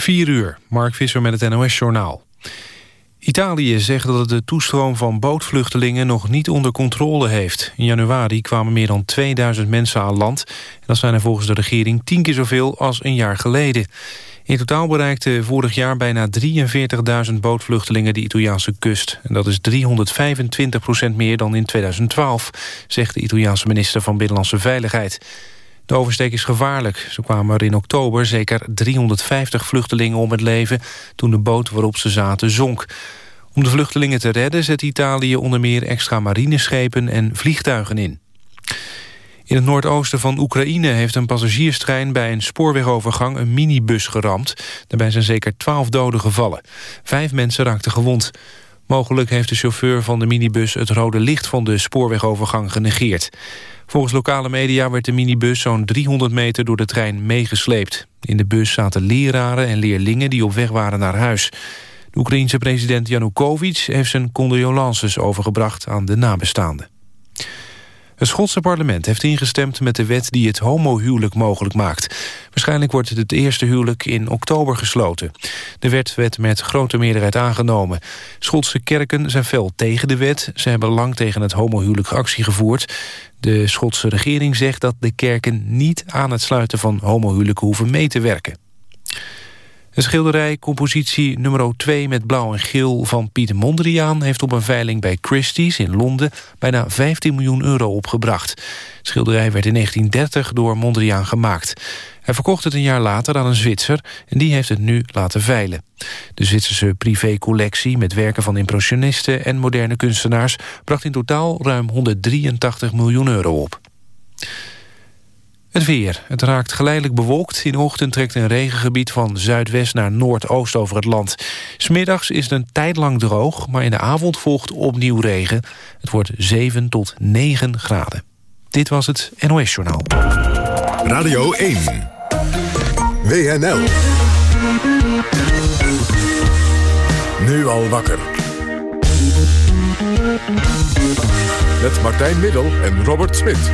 4 uur, Mark Visser met het NOS-journaal. Italië zegt dat het de toestroom van bootvluchtelingen nog niet onder controle heeft. In januari kwamen meer dan 2000 mensen aan land. En dat zijn er volgens de regering tien keer zoveel als een jaar geleden. In totaal bereikten vorig jaar bijna 43.000 bootvluchtelingen de Italiaanse kust. En dat is 325 procent meer dan in 2012, zegt de Italiaanse minister van Binnenlandse Veiligheid. De oversteek is gevaarlijk. Zo kwamen er in oktober zeker 350 vluchtelingen om het leven... toen de boot waarop ze zaten zonk. Om de vluchtelingen te redden zet Italië onder meer extra marineschepen en vliegtuigen in. In het noordoosten van Oekraïne heeft een passagierstrein bij een spoorwegovergang een minibus geramd. Daarbij zijn zeker twaalf doden gevallen. Vijf mensen raakten gewond. Mogelijk heeft de chauffeur van de minibus het rode licht van de spoorwegovergang genegeerd. Volgens lokale media werd de minibus zo'n 300 meter door de trein meegesleept. In de bus zaten leraren en leerlingen die op weg waren naar huis. De Oekraïense president Janukovic heeft zijn condolences overgebracht aan de nabestaanden. Het Schotse parlement heeft ingestemd met de wet die het homohuwelijk mogelijk maakt. Waarschijnlijk wordt het, eerste huwelijk in oktober gesloten. De wet werd met grote meerderheid aangenomen. Schotse kerken zijn fel tegen de wet. Ze hebben lang tegen het homohuwelijk actie gevoerd. De Schotse regering zegt dat de kerken niet aan het sluiten van homohuwelijken hoeven mee te werken. Een schilderij compositie nummer 2 met blauw en geel van Pieter Mondriaan... heeft op een veiling bij Christie's in Londen bijna 15 miljoen euro opgebracht. Het schilderij werd in 1930 door Mondriaan gemaakt. Hij verkocht het een jaar later aan een Zwitser en die heeft het nu laten veilen. De Zwitserse privécollectie met werken van impressionisten en moderne kunstenaars... bracht in totaal ruim 183 miljoen euro op. Het weer. Het raakt geleidelijk bewolkt. In de ochtend trekt een regengebied van zuidwest naar noordoost over het land. Smiddags is het een tijd lang droog, maar in de avond volgt opnieuw regen. Het wordt 7 tot 9 graden. Dit was het NOS Journaal. Radio 1. WNL. Nu al wakker. Met Martijn Middel en Robert Smit.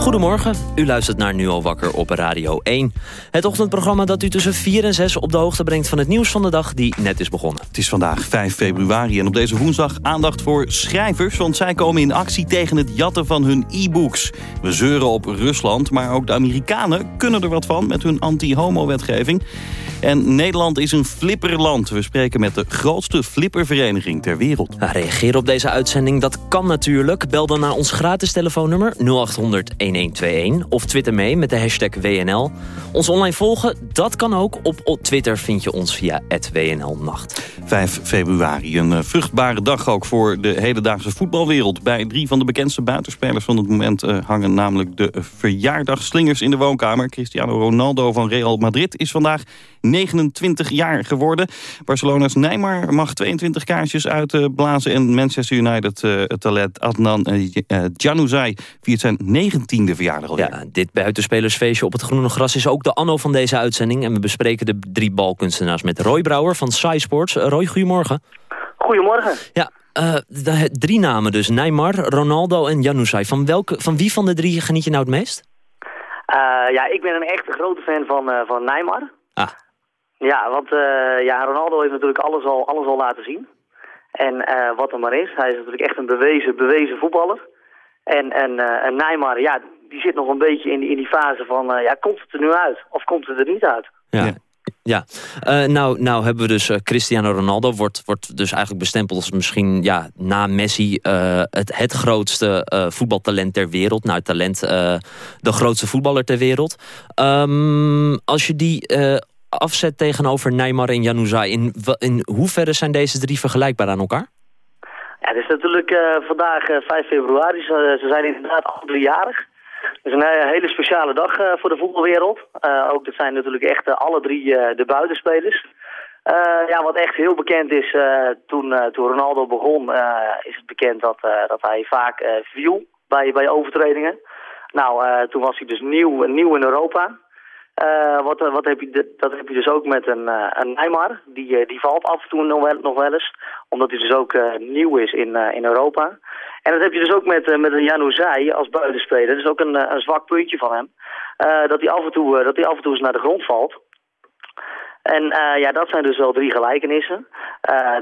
Goedemorgen, u luistert naar Nu al wakker op Radio 1. Het ochtendprogramma dat u tussen 4 en 6 op de hoogte brengt... van het nieuws van de dag die net is begonnen. Het is vandaag 5 februari en op deze woensdag aandacht voor schrijvers... want zij komen in actie tegen het jatten van hun e-books. We zeuren op Rusland, maar ook de Amerikanen kunnen er wat van... met hun anti-homo-wetgeving. En Nederland is een flipperland. We spreken met de grootste flippervereniging ter wereld. Nou, reageer op deze uitzending, dat kan natuurlijk. Bel dan naar ons gratis telefoonnummer 0800 1121 of twitter mee met de hashtag WNL. Ons online volgen, dat kan ook. Op Twitter vind je ons via WNLnacht. 5 februari, een eh, vruchtbare dag ook voor de hedendaagse voetbalwereld. Bij drie van de bekendste buitenspelers van het moment uh, hangen namelijk de verjaardagslingers in de woonkamer. Cristiano Ronaldo van Real Madrid is vandaag 29 jaar geworden. Barcelona's Neymar mag 22 kaarsjes uitblazen. En Manchester United uh, talent Adnan uh, Januzaj viert zijn 19e verjaardag alweer. Ja, dit buitenspelersfeestje op het groene gras is ook de anno van deze uitzending. En we bespreken de drie balkunstenaars met Roy Brouwer van Sai Sports. Roy, goedemorgen. Goedemorgen. Ja, uh, de, drie namen dus. Neymar, Ronaldo en Januzaj. Van, welke, van wie van de drie geniet je nou het meest? ja, ik ben een echte grote fan van, van Neymar. Ah. Ja, want uh, ja, Ronaldo heeft natuurlijk alles al, alles al laten zien. En uh, wat er maar is, hij is natuurlijk echt een bewezen, bewezen voetballer. En, en, uh, en Neymar, ja, die zit nog een beetje in die, in die fase van, ja, komt het er nu uit? Of komt het er niet uit? Ja. ja. Ja, uh, nou, nou hebben we dus uh, Cristiano Ronaldo, wordt, wordt dus eigenlijk bestempeld als misschien ja, na Messi uh, het, het grootste voetbaltalent ter wereld. Nou, talent, de grootste voetballer ter wereld. Um, als je die afzet tegenover Neymar en Januzaj. In, in hoeverre zijn deze drie vergelijkbaar aan elkaar? Ja, het is natuurlijk uh, vandaag uh, 5 februari. Ze, zijn inderdaad al driejarig. Het is een hele speciale dag voor de voetbalwereld. ook dat zijn natuurlijk echt alle drie de buitenspelers. ja, wat echt heel bekend is, toen, toen Ronaldo begon, is het bekend dat, dat hij vaak viel bij, bij overtredingen. Nou, toen was hij dus nieuw, nieuw in Europa. Uh, wat, wat heb je, dat heb je dus ook met een, uh, een Neymar. Die, die valt af en toe nog wel, nog wel eens. Omdat hij dus ook nieuw is in, in Europa. En dat heb je dus ook met, met een Januzaj als buitenspeler. Dat is ook een, een zwak puntje van hem. dat, hij af en toe, dat hij af en toe eens naar de grond valt. En ja, dat zijn dus wel drie gelijkenissen.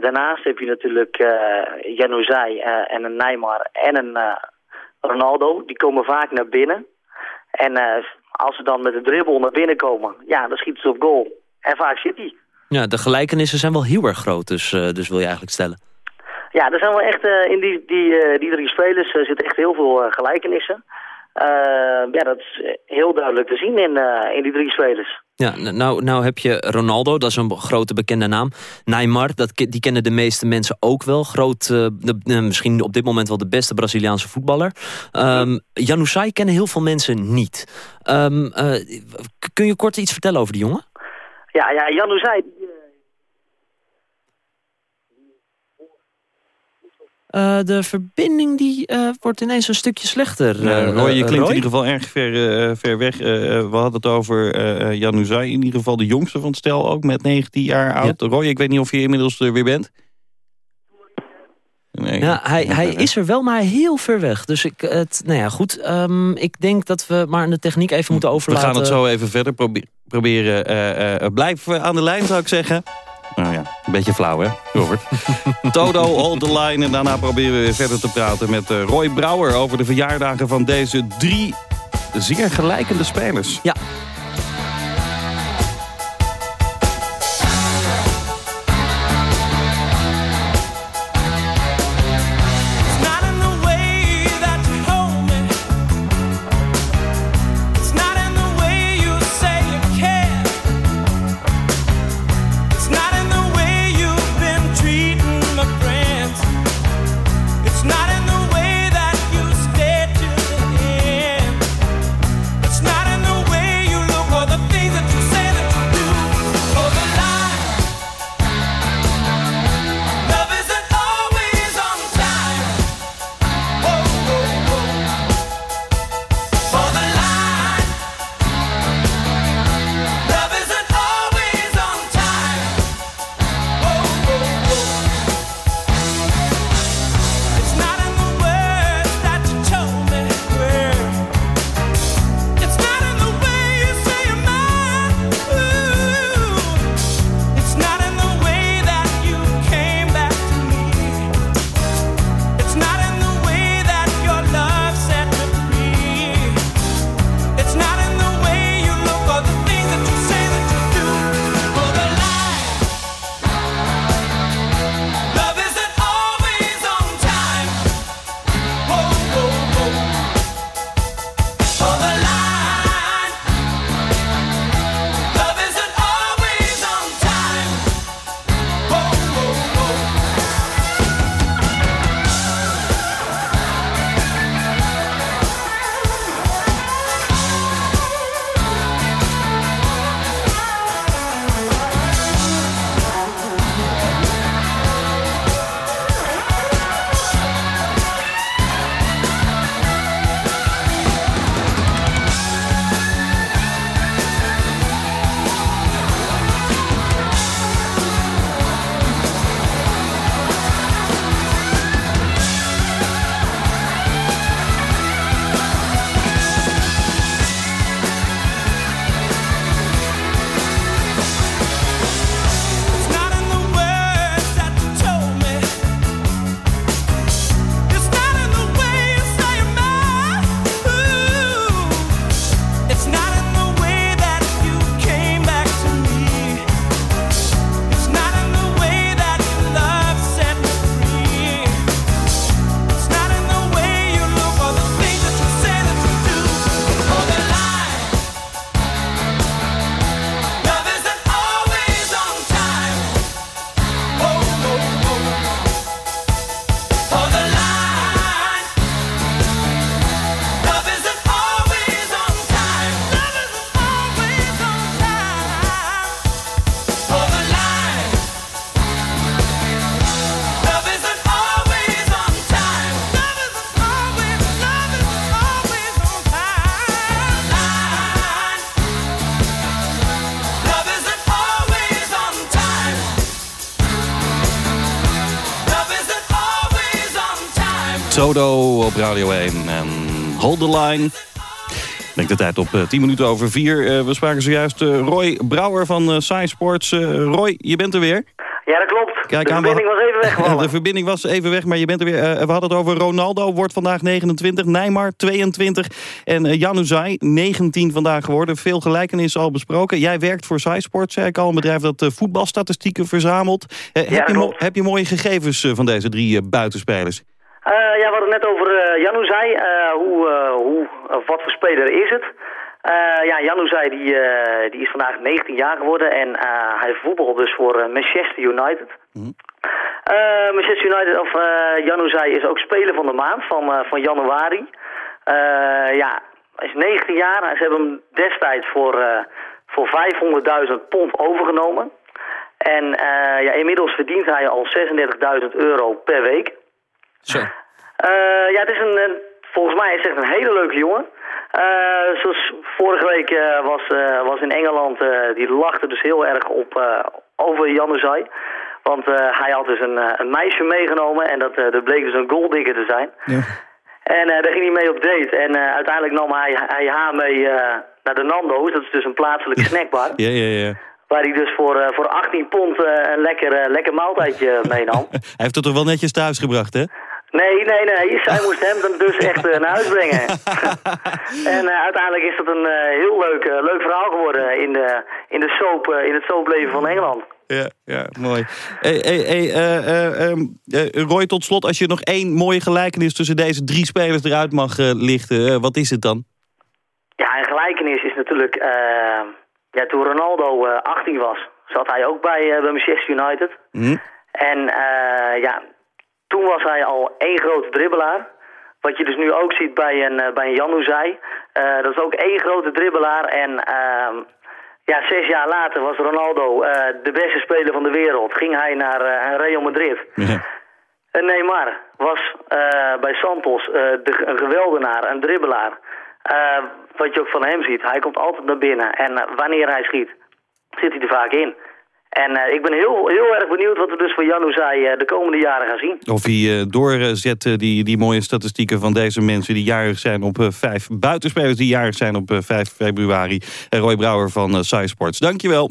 daarnaast heb je natuurlijk uh, Januzaj en een Neymar en een Ronaldo. Die komen vaak naar binnen. En als ze dan met de dribbel naar binnen komen, ja, dan schieten ze op goal. En vaak zit hij. Ja, de gelijkenissen zijn wel heel erg groot, dus, dus wil je eigenlijk stellen. Ja, er zijn wel echt, in die, die, die drie spelers zitten echt heel veel gelijkenissen. ja, dat is heel duidelijk te zien in, in die drie spelers. Ja, nou, nou heb je Ronaldo, dat is een grote bekende naam. Neymar, dat, die kennen de meeste mensen ook wel. Groot, de, misschien op dit moment wel de beste Braziliaanse voetballer. Um, kennen heel veel mensen niet. Um, uh, kun je kort iets vertellen over die jongen? Ja, ja Januzaj Uh, de verbinding die uh, wordt ineens een stukje slechter. Uh, Roy, je klinkt in ieder geval erg ver, ver weg. we hadden het over uh, Januzaj, in ieder geval de jongste van het stel, ook met 19 jaar oud. Ja. Roy, ik weet niet of je inmiddels er weer bent. Nee. Ja, hij, hij is er wel, maar heel ver weg. Dus ik, het, nou ja, goed. Um, ik denk dat we maar aan de techniek even moeten overlaten. We gaan het zo even verder probe proberen. blijf aan de lijn, zou ik zeggen. Nou ja, een beetje flauw hè, Robert? Todo, hold the line. En daarna proberen we weer verder te praten met uh, Roy Brouwer... over de verjaardagen van deze drie zeer gelijkende spelers. Ja, Radio 1 en Hold the Line. Ik denk de tijd op 10 minuten over 4. we spraken zojuist Roy Brouwer van Sci Sports. Roy, je bent er weer. Ja, dat klopt. Kijk, de verbinding was even weg. de verbinding was even weg, maar je bent er weer. we hadden het over Ronaldo, wordt vandaag 29. Neymar, 22. En uh, Januzaj, 19 vandaag geworden. Veel gelijkenissen al besproken. Jij werkt voor SciSport, zei ik al. Een bedrijf dat voetbalstatistieken verzamelt. Ja, heb, je heb je mooie gegevens van deze drie buitenspelers? Ja, we hadden het net over uh, Januzaj. hoe, hoe, wat voor speler is het? Uh, ja, Janu zei, die, uh, die is vandaag 19 jaar geworden en uh, hij voetbalt dus voor Manchester United. Mm. Manchester United, of Janu zei, is ook speler van de maand van, van januari. ja, hij is 19 jaar, ze hebben hem destijds voor, voor 500.000 pond overgenomen. En ja, inmiddels verdient hij al 36.000 euro per week. Zo. ja, het is een, een, volgens mij is het een hele leuke jongen. Uh, zoals vorige week uh, was, uh, was in Engeland, die lachte dus heel erg op, over Januzaj. Want hij had dus een, een, meisje meegenomen en dat, dat bleek dus een golddigger te zijn. Ja. En daar ging hij mee op date. En uiteindelijk nam hij, hij haar mee naar de Nando's, dat is dus een plaatselijke snackbar. ja, ja, ja. Waar hij dus voor, voor 18 pond een lekker, lekker maaltijdje meenam. hij heeft het toch wel netjes thuis gebracht, hè? Nee, nee, nee. Zij moest hem dan dus echt uh, naar huis brengen. en uh, uiteindelijk is dat een uh, heel leuk, leuk verhaal geworden in, de, in, de soap, in het soapleven van Engeland. Ja, ja mooi. Hey, hey, hey, um, Roy, tot slot, als je nog één mooie gelijkenis tussen deze drie spelers eruit mag lichten, wat is het dan? Ja, een gelijkenis is natuurlijk, ja, toen Ronaldo 18 was, zat hij ook bij, bij Manchester United. Mm. En ja, toen was hij al één grote dribbelaar. Wat je dus nu ook ziet bij een, uh, bij een Januzaj. Uh, dat is ook één grote dribbelaar. En uh, ja, zes jaar later was Ronaldo uh, de beste speler van de wereld. Ging hij naar Real Madrid. Ja. En Neymar was bij Santos de, een geweldenaar, een dribbelaar. wat je ook van hem ziet. Hij komt altijd naar binnen. En wanneer hij schiet, zit hij er vaak in. En uh, ik ben heel, heel erg benieuwd wat we dus van Janu zei uh, de komende jaren gaan zien. Of hij uh, doorzet die, die mooie statistieken van deze mensen die jarig zijn op 5... buitenspelers die jarig zijn op 5 februari. Roy Brouwer van uh, Sports. Dankjewel.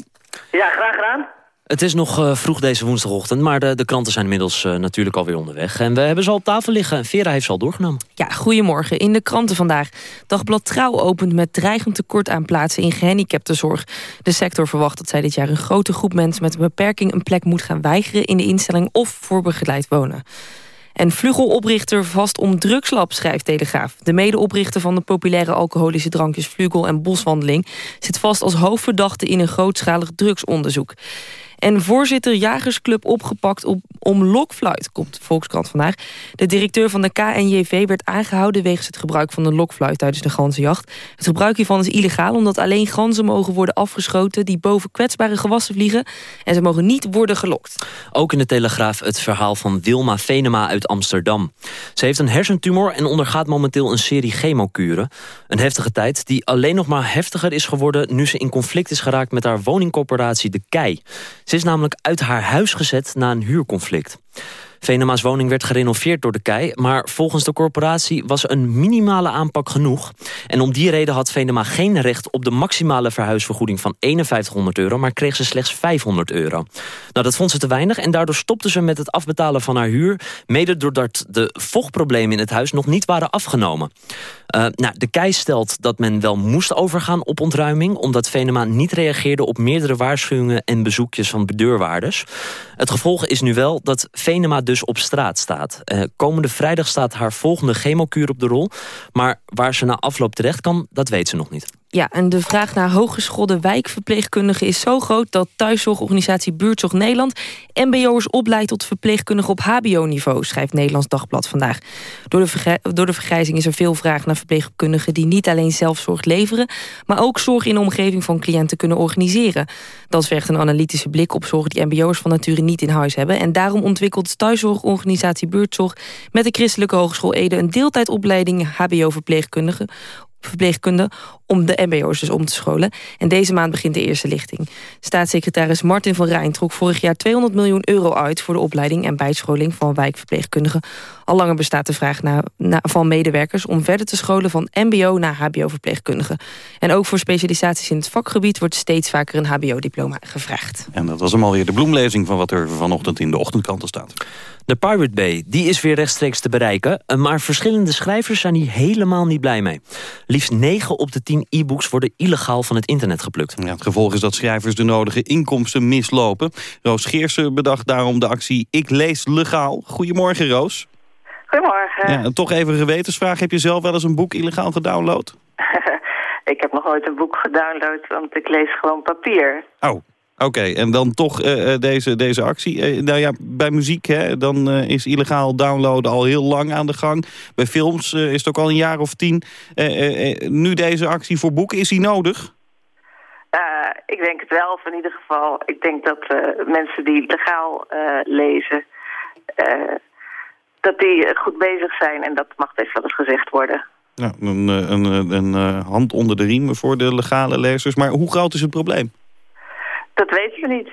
Ja, graag gedaan. Het is nog uh, vroeg deze woensdagochtend, maar de, de kranten zijn inmiddels uh, natuurlijk alweer onderweg. En we hebben ze al op tafel liggen. Vera heeft ze al doorgenomen. Ja, goedemorgen. In de kranten vandaag. Dagblad Trouw opent met dreigend tekort aan plaatsen in gehandicaptenzorg. De sector verwacht dat zij dit jaar een grote groep mensen met een beperking een plek moet gaan weigeren in de instelling of voor begeleid wonen. En Vlugeloprichter vast om drugslab, schrijft Telegraaf. De medeoprichter van de populaire alcoholische drankjes Vlugel en Boswandeling... zit vast als hoofdverdachte in een grootschalig drugsonderzoek. En voorzitter Jagersclub opgepakt op, om lokfluit, komt Volkskrant vandaag. De directeur van de KNJV werd aangehouden... wegens het gebruik van de lokfluit tijdens de ganzenjacht. Het gebruik hiervan is illegaal omdat alleen ganzen mogen worden afgeschoten... die boven kwetsbare gewassen vliegen en ze mogen niet worden gelokt. Ook in de Telegraaf het verhaal van Wilma Venema uit Amsterdam. Ze heeft een hersentumor en ondergaat momenteel een serie chemokuren. Een heftige tijd die alleen nog maar heftiger is geworden... nu ze in conflict is geraakt met haar woningcorporatie De Kei. Ze is namelijk uit haar huis gezet na een huurconflict. Venema's woning werd gerenoveerd door de KEI... maar volgens de corporatie was een minimale aanpak genoeg. En om die reden had Venema geen recht op de maximale verhuisvergoeding van 5100 euro... maar kreeg ze slechts 500 euro. Nou, dat vond ze te weinig en daardoor stopte ze met het afbetalen van haar huur... mede doordat de vochtproblemen in het huis nog niet waren afgenomen. Uh, nou, de KEI stelt dat men wel moest overgaan op ontruiming... omdat Venema niet reageerde op meerdere waarschuwingen en bezoekjes van deurwaarders. Het gevolg is nu wel dat Venema dus op straat staat. Uh, komende vrijdag staat haar volgende chemokuur op de rol. Maar waar ze na afloop terecht kan, dat weet ze nog niet. Ja, en de vraag naar hooggeschoolde wijkverpleegkundigen is zo groot... dat thuiszorgorganisatie Buurtzorg Nederland... mbo'ers opleidt tot verpleegkundigen op hbo-niveau... schrijft Nederlands Dagblad vandaag. Door de, vergrijzing is er veel vraag naar verpleegkundigen... die niet alleen zelfzorg leveren... maar ook zorg in de omgeving van cliënten kunnen organiseren. Dat vergt een analytische blik op zorg die mbo'ers van nature niet in huis hebben. En daarom ontwikkelt thuiszorgorganisatie Buurtzorg... met de Christelijke Hogeschool Ede een deeltijdopleiding hbo-verpleegkundigen verpleegkunde om de mbo'ers dus om te scholen. En deze maand begint de eerste lichting. Staatssecretaris Martin van Rijn trok vorig jaar 200 miljoen euro uit... voor de opleiding en bijscholing van wijkverpleegkundigen. Al langer bestaat de vraag naar, van medewerkers... om verder te scholen van mbo naar hbo-verpleegkundigen. En ook voor specialisaties in het vakgebied... wordt steeds vaker een hbo-diploma gevraagd. En dat was hem alweer de bloemlezing van wat er vanochtend in de ochtendkranten staat. De Pirate Bay die is weer rechtstreeks te bereiken... maar verschillende schrijvers zijn hier helemaal niet blij mee. Liefst 9 op de 10 e-books worden illegaal van het internet geplukt. Ja, het gevolg is dat schrijvers de nodige inkomsten mislopen. Roos Geersen bedacht daarom de actie Ik lees legaal. Goedemorgen Roos. Goedemorgen. Ja, toch even een gewetensvraag. Heb je zelf wel eens een boek illegaal gedownload? ik heb nog nooit een boek gedownload, want ik lees gewoon papier. Oh, Oké, en dan toch uh, deze, deze actie. Uh, nou ja, bij muziek hè, dan is illegaal downloaden al heel lang aan de gang. Bij films is het ook al een jaar of tien. nu deze actie voor boeken, is die nodig? ik denk het wel, of in ieder geval. Ik denk dat mensen die legaal lezen... dat die goed bezig zijn en dat mag best wel eens gezegd worden. Een, een, een, een hand onder de riem voor de legale lezers. Maar hoe groot is het probleem? Dat weten we niet.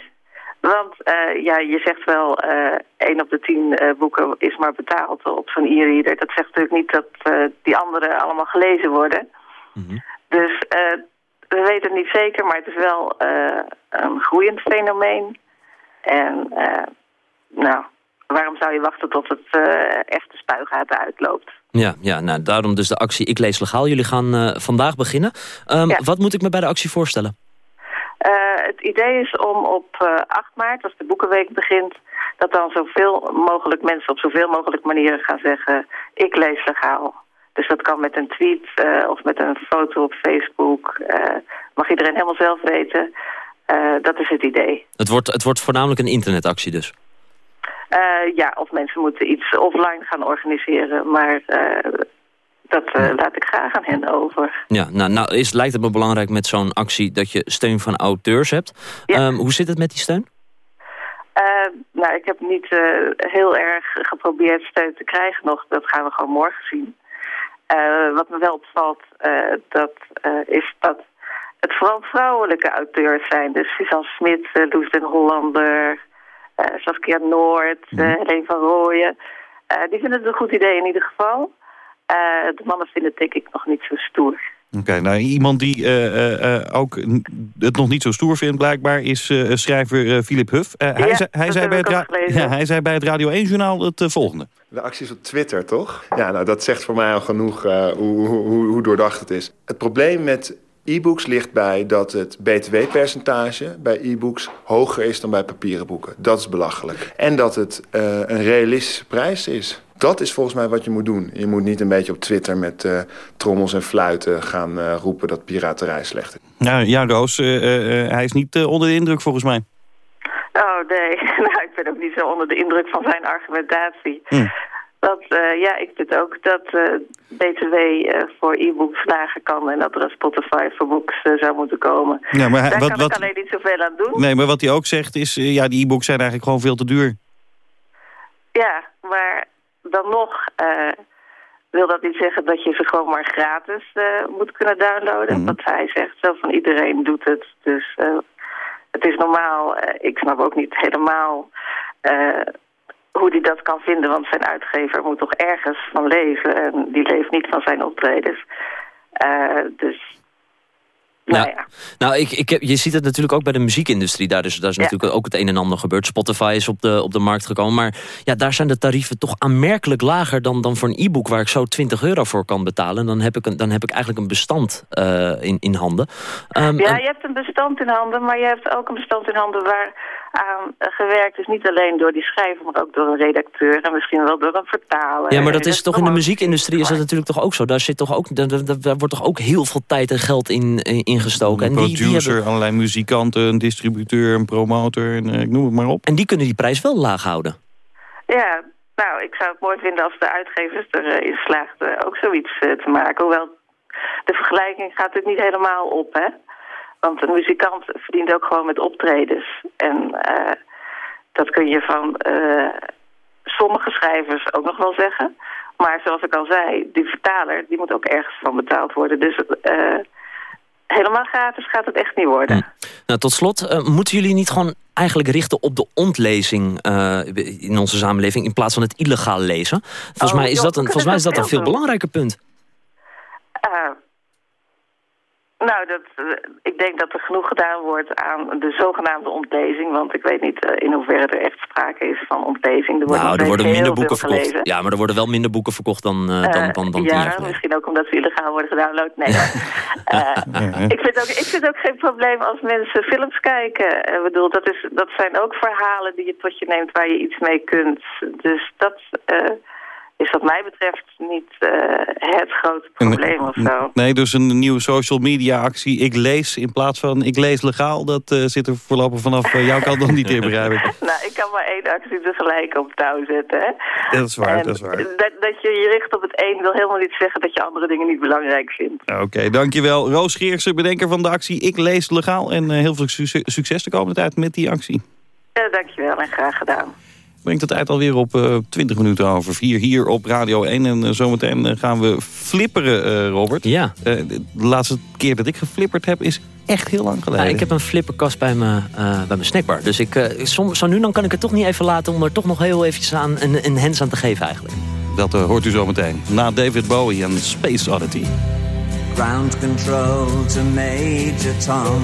Want uh, ja, je zegt wel, uh, 1 op de 10 uh, boeken is maar betaald op zo'n e-reader. Dat zegt natuurlijk niet dat die andere allemaal gelezen worden. Mm -hmm. Dus we weten het niet zeker, maar het is wel een groeiend fenomeen. En nou, waarom zou je wachten tot het echte spuigaten uitloopt? Ja, ja nou, daarom dus de actie Ik Lees Legaal. Jullie gaan vandaag beginnen. Um, ja. Wat moet ik me bij de actie voorstellen? Uh, het idee is om op uh, 8 maart, als de Boekenweek begint... dat dan zoveel mogelijk mensen op zoveel mogelijk manieren gaan zeggen... ik lees legaal. Dus dat kan met een tweet uh, of met een foto op Facebook. mag iedereen helemaal zelf weten. dat is het idee. Het wordt, het wordt voornamelijk een internetactie dus? ja, of mensen moeten iets offline gaan organiseren. Maar dat uh, laat ik graag aan hen over. Ja, nou, nou is, lijkt het me belangrijk met zo'n actie dat je steun van auteurs hebt. Ja. Um, hoe zit het met die steun? Uh, nou, ik heb niet uh, heel erg geprobeerd steun te krijgen nog. Dat gaan we gewoon morgen zien. wat me wel opvalt, dat is dat het vooral vrouwelijke auteurs zijn. Dus Suzanne Smit, Loes den Hollander, Saskia Noord, mm. Helene van Rooyen. die vinden het een goed idee in ieder geval. Uh, de mannen vinden het denk ik nog niet zo stoer. Oké, okay, nou iemand die uh, uh, ook het nog niet zo stoer vindt blijkbaar is schrijver Philip Huff. hij, ja, zei, hij, zei bij het ja, hij zei bij het Radio 1-journaal het volgende. De acties op Twitter, toch? Ja, nou dat zegt voor mij al genoeg hoe, hoe, hoe doordacht het is. Het probleem met e-books ligt bij dat het btw-percentage bij e-books hoger is dan bij papieren boeken. Dat is belachelijk. En dat het een realistische prijs is. Dat is volgens mij wat je moet doen. Je moet niet een beetje op Twitter met uh, trommels en fluiten gaan uh, roepen dat piraterij slecht is. Nou, ja, Roos, uh, hij is niet onder de indruk volgens mij. Oh, nee. Nou, ik ben ook niet zo onder de indruk van zijn argumentatie. Hm. Dat, ja, ik vind ook dat BTW voor e-books lager kan... en dat er een Spotify voor books zou moeten komen. Ja, maar Daar wat, kan wat, ik alleen niet zoveel aan doen. Nee, maar wat hij ook zegt is... ja, die e-books zijn eigenlijk gewoon veel te duur. Ja, maar dan nog uh, wil dat niet zeggen dat je ze gewoon maar gratis uh, moet kunnen downloaden. Mm. Wat hij zegt, zo van iedereen doet het. Dus uh, het is normaal. ik snap ook niet helemaal hoe hij dat kan vinden. Want zijn uitgever moet toch ergens van leven. En die leeft niet van zijn optredens. dus nou, ja. nou ik, ik heb, je ziet het natuurlijk ook bij de muziekindustrie. Daar is, daar is natuurlijk ook het een en ander gebeurd. Spotify is op de, op de markt gekomen. Maar ja, daar zijn de tarieven toch aanmerkelijk lager dan, dan voor een e-book... waar ik zo 20 euro voor kan betalen. Dan heb ik, een, dan heb ik eigenlijk een bestand uh, in, in handen. Um, ja, je hebt een bestand in handen, maar je hebt ook een bestand in handen... waar aan gewerkt is niet alleen door die schrijver, maar ook door een redacteur en misschien wel door een vertaler. Ja, maar dat is toch in de muziekindustrie is dat natuurlijk toch ook zo. Daar, zit toch ook, daar, daar wordt toch ook heel veel tijd en geld in, in gestoken. Een en producer, die, die hebben... allerlei muzikanten, een distributeur, een promotor, en, ik noem het maar op. En die kunnen die prijs wel laag houden. Ja, nou, ik zou het mooi vinden als de uitgevers erin slaagden ook zoiets uh, te maken. Hoewel de vergelijking gaat natuurlijk niet helemaal op, hè. Want een muzikant verdient ook gewoon met optredens. En uh, dat kun je van uh, sommige schrijvers ook nog wel zeggen. Maar zoals ik al zei, die vertaler die moet ook ergens van betaald worden. Dus uh, helemaal gratis gaat het echt niet worden. Hm. Nou, tot slot, moeten jullie niet gewoon eigenlijk richten op de ontlezing in onze samenleving... in plaats van het illegaal lezen? Volgens, oh, mij, is dat een, volgens mij is dat een veel belangrijker punt. Nou, dat, eh, ik denk dat er genoeg gedaan wordt aan de zogenaamde ontlezing. Want ik weet niet uh, in hoeverre er echt sprake is van ontlezing. Er worden, nou, er worden minder boeken verkocht. Ja, maar er worden wel minder boeken verkocht dan, uh, dan, dan, dan Ja, misschien ook omdat ze illegaal worden gedownload. Nee, ik, vind ook, ik vind ook geen probleem als mensen films kijken. Ik bedoel, dat, is, dat zijn ook verhalen die je tot je neemt waar je iets mee kunt. Dus dat is wat mij betreft niet uh, het grote probleem of zo. Nee, dus een nieuwe social media actie. Ik lees in plaats van ik lees legaal. Dat uh, zit er voorlopig vanaf uh, jouw kant nog niet in, begrijp ik. nou, ik kan maar één actie tegelijk op touw zetten. Hè? Dat is waar, dat is waar. Dat, dat, je je richt op het een wil helemaal niet zeggen dat je andere dingen niet belangrijk vindt. Oké, dankjewel. Roos Geersen, bedenker van de actie Ik lees legaal. En heel veel succes de komende tijd met die actie. Ja, dankjewel en graag gedaan brengt het tijd alweer op uh, eh, 20 minuten over 4 hier op Radio 1. En uh, zometeen uh, gaan we flipperen, Robert. Ja. de laatste keer dat ik geflipperd heb is echt heel lang geleden. Ja, ik heb een flipperkast bij, me, bij mijn snackbar. Dus ik, som, zo nu dan kan ik het toch niet even laten... om er toch nog heel eventjes aan een, een hands aan te geven eigenlijk. Dat hoort u zometeen. Na David Bowie en Space Oddity. Ground control to Major Tom.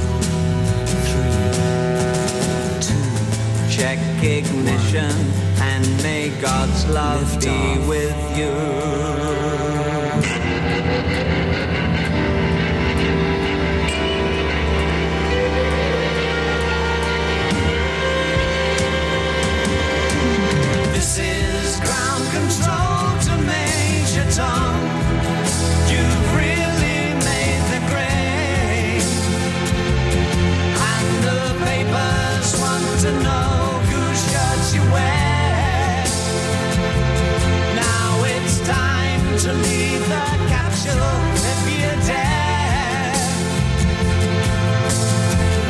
check ignition, and may God's love Lift be off. with you. This is ground control to Major Tom. You've really made the grade, and the papers want to know. time to leave the capsule if you dare.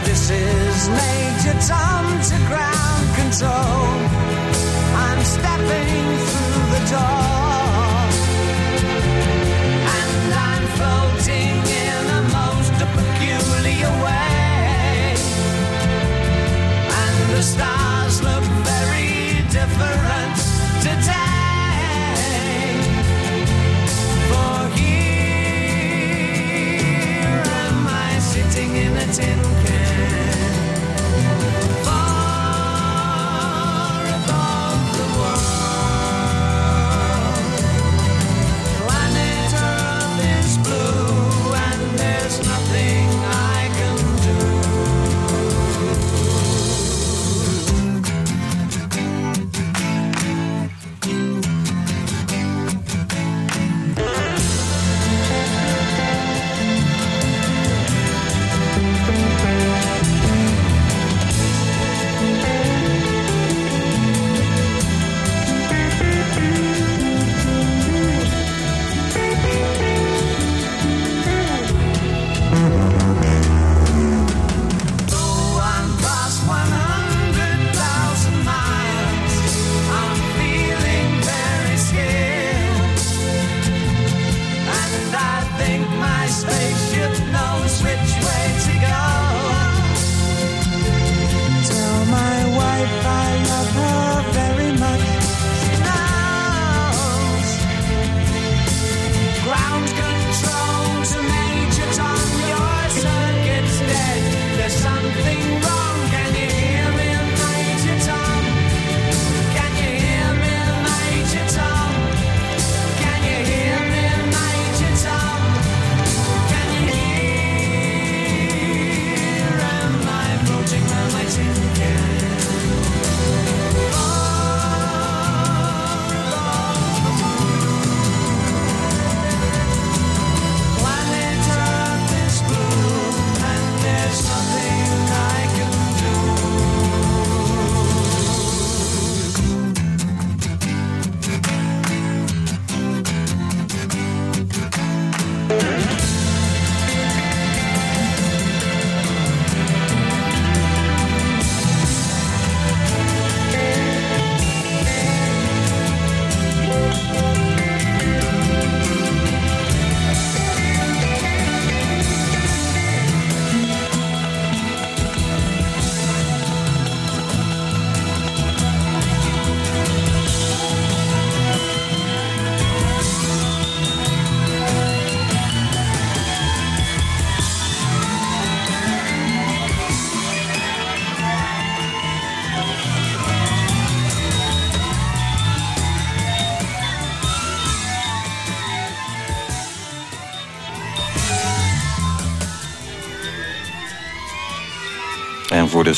This is Major Tom to ground control. I'm stepping through the door.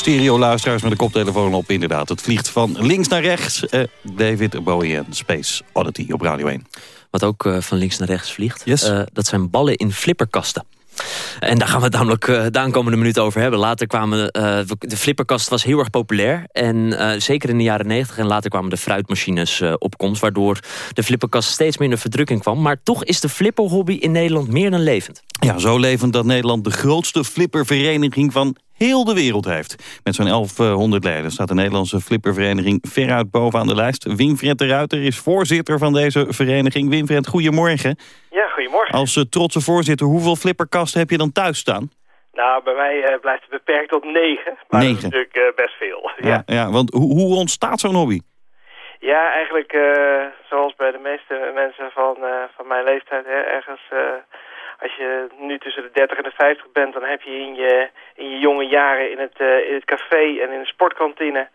Stereo-luisteraars met de koptelefoon op. Inderdaad, het vliegt van links naar rechts. Uh, David Bowie en Space Oddity op Radio 1. Wat ook uh, van links naar rechts vliegt, yes. uh, dat zijn ballen in flipperkasten. En daar gaan we het namelijk uh, de aankomende minuut over hebben. Later kwamen uh, de flipperkast was heel erg populair. En uh, zeker in de jaren 90 en later kwamen de fruitmachines op komst. Waardoor de flipperkast steeds minder verdrukking kwam. Maar toch is de flipperhobby in Nederland meer dan levend. Ja, zo levend dat Nederland de grootste flippervereniging van heel de wereld heeft. Met zo'n 1100 leden staat de Nederlandse flippervereniging veruit bovenaan de lijst. Winfred de Ruiter is voorzitter van deze vereniging. Winfred, goedemorgen. Ja, goedemorgen. Als uh, trotse voorzitter, hoeveel flipperkasten heb je dan thuis staan? Nou, bij mij uh, blijft het beperkt tot negen. Maar negen. dat is natuurlijk uh, best veel. Ja, ja. ja want hoe, hoe ontstaat zo'n hobby? Ja, eigenlijk zoals bij de meeste mensen van, van mijn leeftijd, hè, ergens als je nu tussen de 30 en de 50 bent, dan heb je in je, in je jonge jaren in het, uh, in het café en in de sportkantine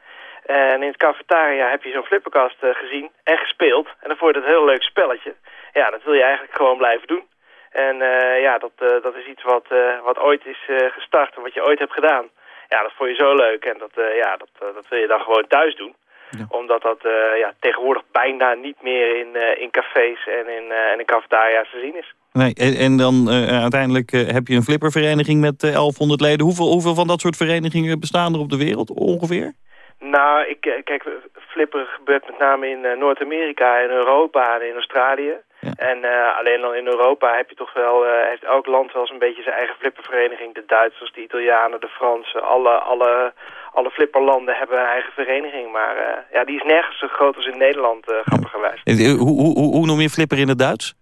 en in het cafetaria heb je zo'n flipperkast uh, gezien en gespeeld. En dan vond je dat een heel leuk spelletje. Ja, dat wil je eigenlijk gewoon blijven doen. En uh, ja, dat, dat is iets wat, wat ooit is gestart en wat je ooit hebt gedaan. Ja, dat vond je zo leuk en dat, ja, dat, dat wil je dan gewoon thuis doen. Ja. Omdat dat ja, tegenwoordig bijna niet meer in, in cafés en in, en in cafetaria's te zien is. Nee, en, en dan uh, uiteindelijk uh, heb je een flippervereniging met uh, 1100 leden. Hoeveel, hoeveel van dat soort verenigingen bestaan er op de wereld ongeveer? Nou, ik, kijk, flipperen gebeurt met name in Noord-Amerika, in Europa en in Australië. Ja. En alleen dan in Europa heb je toch wel, heeft elk land wel eens een beetje zijn eigen flippervereniging. De Duitsers, de Italianen, de Fransen, alle, alle, alle flipperlanden hebben een eigen vereniging. Maar ja, die is nergens zo groot als in Nederland, grappigerwijs. Hoe, hoe, hoe noem je flipper in het Duits?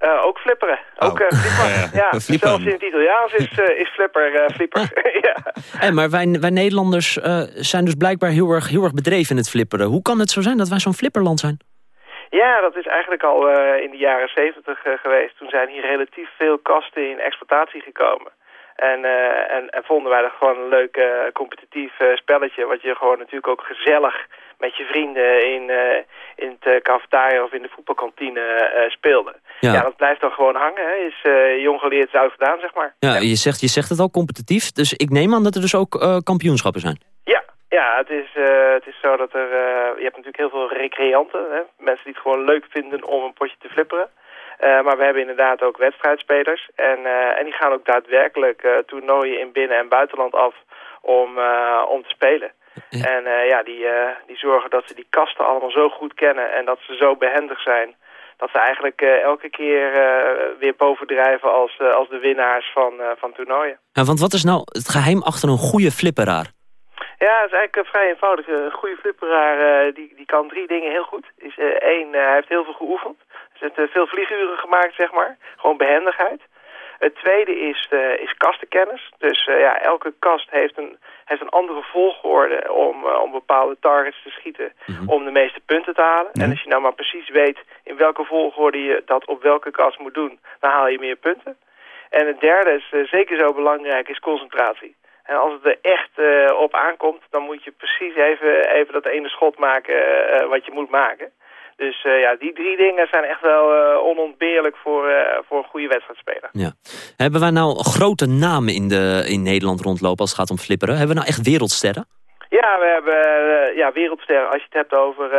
Uh, ook flipperen. Oh. Ook uh, flippen. Ja, zelfs in het Italiaans is, uh, is flipper flipper. ja. Hey, maar wij, wij Nederlanders zijn dus blijkbaar heel erg, heel erg bedreven in het flipperen. Hoe kan het zo zijn dat wij zo'n flipperland zijn? Ja, dat is eigenlijk al in de jaren zeventig geweest. Toen zijn hier relatief veel kasten in exploitatie gekomen. En, en, en, vonden wij dat gewoon een leuk competitief spelletje... wat je gewoon natuurlijk ook gezellig met je vrienden in, in het cafetaria of in de voetbalkantine speelde. Ja. ja. dat blijft dan gewoon hangen. Hè. Is jong geleerd, is oud gedaan, zeg maar. Ja, Je, zegt, je zegt het al competitief. Dus ik neem aan dat er dus ook kampioenschappen zijn. Ja, ja het, is, het is zo dat er... je hebt natuurlijk heel veel recreanten. Hè. Mensen die het gewoon leuk vinden om een potje te flipperen. Maar we hebben inderdaad ook wedstrijdspelers. En, en die gaan ook daadwerkelijk toernooien in binnen- en buitenland af om, om te spelen. Ja. En ja, die, die zorgen dat ze die kasten allemaal zo goed kennen en dat ze zo behendig zijn dat ze eigenlijk uh, elke keer weer bovendrijven als, als de winnaars van, van toernooien. Ja, want wat is nou het geheim achter een goede flipperaar? Ja, het is eigenlijk vrij eenvoudig. Een goede flipperaar die, die kan drie dingen heel goed. Is, één, hij heeft heel veel geoefend. Er zitten veel vlieguren gemaakt, zeg maar. Gewoon behendigheid. Het tweede is, uh, is kastenkennis. Dus uh, ja, elke kast heeft een, heeft een andere volgorde om, uh, om bepaalde targets te schieten... Mm -hmm. om de meeste punten te halen. En als je nou maar precies weet in welke volgorde je dat op welke kast moet doen... dan haal je meer punten. En het derde is zeker zo belangrijk, is concentratie. En als het er echt op aankomt, dan moet je precies even, even dat ene schot maken wat je moet maken... Dus uh, ja, die drie dingen zijn echt wel uh, onontbeerlijk voor, uh, voor een goede wedstrijdspeler. Ja. Hebben wij nou grote namen in, de, in Nederland rondlopen als het gaat om flipperen? Hebben we nou echt wereldsterren? Ja, we hebben ja, wereldsterren. Als je het hebt over,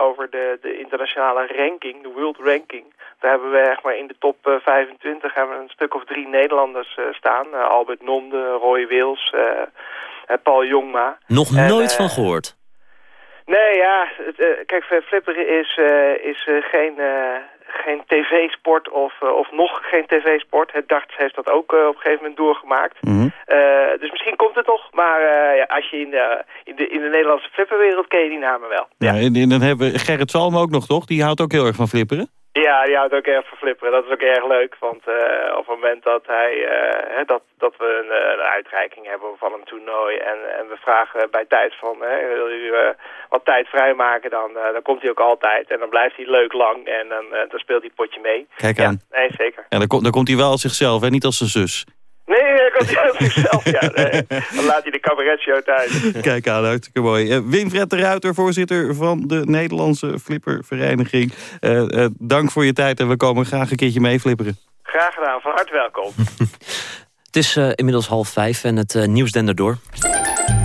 over de, de internationale ranking, de world ranking... daar hebben we echt maar in de top 25 hebben we een stuk of drie Nederlanders staan. Albert Nonde, Roy Wils, Paul Jongma. Nog nooit van gehoord? Nee, ja. Het, uh, kijk, flipperen is, uh, is uh, geen, geen tv-sport of, of nog geen tv-sport. Het darts heeft dat ook op een gegeven moment doorgemaakt. Mm -hmm. dus misschien komt het nog. Maar ja, als je in de, in, de, in de Nederlandse flipperwereld ken je die namen wel. Ja, ja. En, en dan hebben we Gerrit Salm ook nog, toch? Die houdt ook heel erg van flipperen. Ja, die houdt ook erg van flipperen. Dat is ook erg leuk, want uh, op het moment dat, hij, uh, dat, dat we een, een, uitreiking hebben van een toernooi en, en we vragen bij tijd van, hè, wil u uh, wat tijd vrijmaken, dan, dan komt hij ook altijd en dan blijft hij leuk lang en dan, dan speelt hij potje mee. Kijk aan. Ja, nee, zeker. En dan, kom, dan komt hij wel als zichzelf, hè? niet als zijn zus. Nee, komt hij als zichzelf, ja. Nee. Dan laat hij de cabaretshow thuis. Kijk aan, hartstikke mooi. Uh, Winfred de Ruiter, voorzitter van de Nederlandse Flippervereniging. Uh, uh, dank voor je tijd en we komen graag een keertje mee flipperen. Graag gedaan, van harte welkom. het is inmiddels half vijf en het nieuws dender door.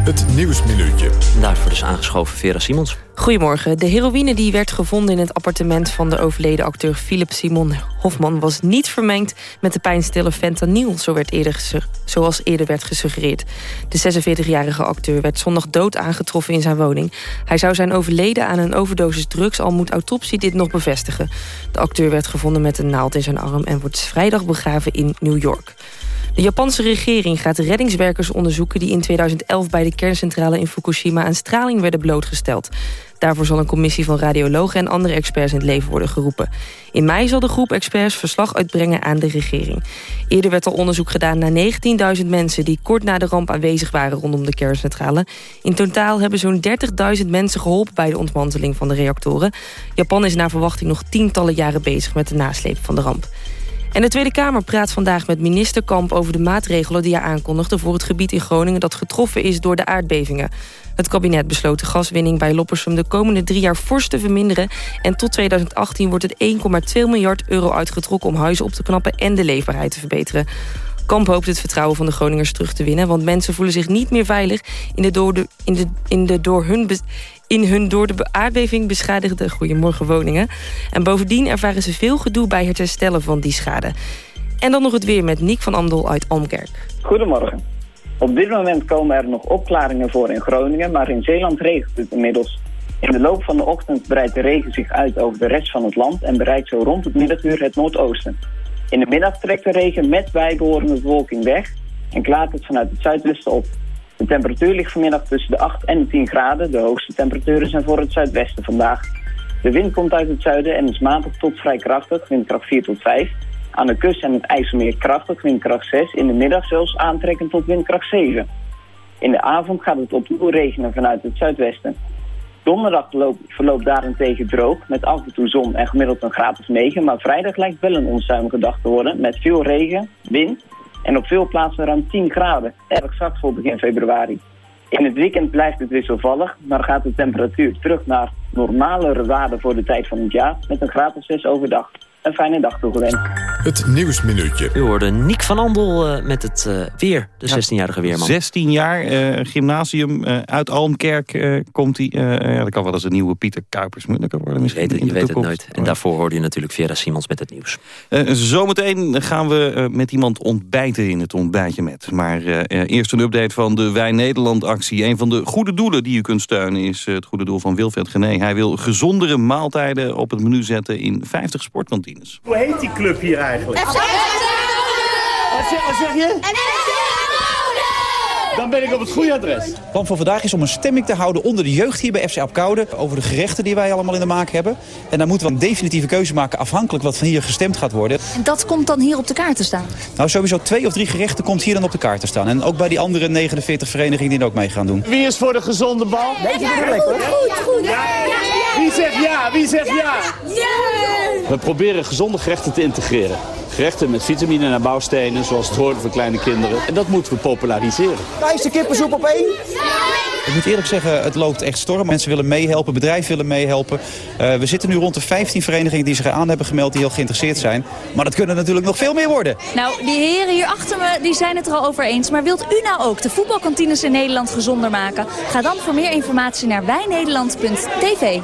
Het Nieuwsminuutje. Daarvoor dus aangeschoven Vera Simons. Goedemorgen. De heroïne die werd gevonden in het appartement van de overleden acteur Philip Simon Hofman was niet vermengd met de pijnstiller fentanyl, zo werd eerder zoals eerder werd gesuggereerd. De 46-jarige acteur werd zondag dood aangetroffen in zijn woning. Hij zou zijn overleden aan een overdosis drugs, al moet autopsie dit nog bevestigen. De acteur werd gevonden met een naald in zijn arm en wordt vrijdag begraven in New York. De Japanse regering gaat reddingswerkers onderzoeken... die in 2011 bij de kerncentrale in Fukushima aan straling werden blootgesteld. Daarvoor zal een commissie van radiologen en andere experts in het leven worden geroepen. In mei zal de groep experts verslag uitbrengen aan de regering. Eerder werd al onderzoek gedaan naar 19.000 mensen... die kort na de ramp aanwezig waren rondom de kerncentrale. In totaal hebben zo'n 30.000 mensen geholpen... bij de ontmanteling van de reactoren. Japan is naar verwachting nog tientallen jaren bezig... met de nasleep van de ramp. En de Tweede Kamer praat vandaag met minister Kamp over de maatregelen die hij aankondigde voor het gebied in Groningen dat getroffen is door de aardbevingen. Het kabinet besloot de gaswinning bij Loppersum de komende drie jaar fors te verminderen. En tot 2018 wordt het 1,2 miljard euro uitgetrokken om huizen op te knappen en de leefbaarheid te verbeteren. Kamp hoopt het vertrouwen van de Groningers terug te winnen... want mensen voelen zich niet meer veilig in de door, de, in de, in de door hun in hun door de aardbeving beschadigde goedemorgen woningen. En bovendien ervaren ze veel gedoe bij het herstellen van die schade. En dan nog het weer met Niek van Amdel uit Almkerk. Goedemorgen. Op dit moment komen er nog opklaringen voor in Groningen, maar in Zeeland regent het inmiddels. In de loop van de ochtend breidt de regen zich uit over de rest van het land en bereikt zo rond het middaguur het noordoosten. In de middag trekt de regen met bijbehorende bewolking weg en klaart het vanuit het zuidwesten op. De temperatuur ligt vanmiddag tussen de 8 en de 10 graden. De hoogste temperaturen zijn voor het zuidwesten vandaag. De wind komt uit het zuiden en is matig tot vrij krachtig, windkracht 4 tot 5. Aan de kust en het IJsselmeer krachtig, windkracht 6. In de middag zelfs aantrekkend tot windkracht 7. In de avond gaat het opnieuw regenen vanuit het zuidwesten. Donderdag verloopt daarentegen droog, met af en toe zon en gemiddeld een graad of 9. Maar vrijdag lijkt wel een onstuimige dag te worden, met veel regen, wind en op veel plaatsen ruim 10 graden. Erg zacht voor begin februari. In het weekend blijft het wisselvallig, maar gaat de temperatuur terug naar normalere waarden voor de tijd van het jaar met een graad of 6 overdag een fijne dag toegewenst. Het Nieuwsminuutje. U hoorde Niek van Andel uh, met het uh, weer, de 16-jarige weerman. 16 jaar, uh, gymnasium uit Almkerk komt hij. ja, dat kan wel eens een nieuwe Pieter Kuipers moeilijker worden misschien. Je weet, het, je weet het nooit. En daarvoor hoorde je natuurlijk Vera Simons met het nieuws. zometeen gaan we met iemand ontbijten in het ontbijtje met. Maar eerst een update van de Wij Nederland actie. Een van de goede doelen die u kunt steunen is het goede doel van Wilfred Gené. Hij wil gezondere maaltijden op het menu zetten in 50 Hoe heet die club hier eigenlijk? FC wat zeg, wat zeg je? Dan ben ik op het goede adres. Het plan voor vandaag is om een stemming te houden onder de jeugd hier bij FC Apkoude... over de gerechten die wij allemaal in de maak hebben. En dan moeten we een definitieve keuze maken afhankelijk wat van hier gestemd gaat worden. En dat komt dan hier op de kaart te staan? Nou, sowieso twee of drie gerechten komt hier dan op de kaart te staan. En ook bij die andere 49 verenigingen die er ook mee gaan doen. Wie is voor de gezonde bal? Weet je het hoor. Goed, goed. Ja. Wie zegt ja? Wie zegt ja? Ja! We proberen gezonde gerechten te integreren. Gerechten met vitamine en bouwstenen, zoals het hoort voor kleine kinderen. En dat moeten we populariseren. Rijst kippensoep op één? Ik moet eerlijk zeggen, het loopt echt storm. Mensen willen meehelpen, bedrijven willen meehelpen. Uh, we zitten nu rond de 15 verenigingen die zich aan hebben gemeld... die heel geïnteresseerd zijn. Maar dat kunnen natuurlijk nog veel meer worden. Nou, die heren hier achter me die zijn het er al over eens. Maar wilt u nou ook de voetbalkantines in Nederland gezonder maken? Ga dan voor meer informatie naar wijnederland.tv.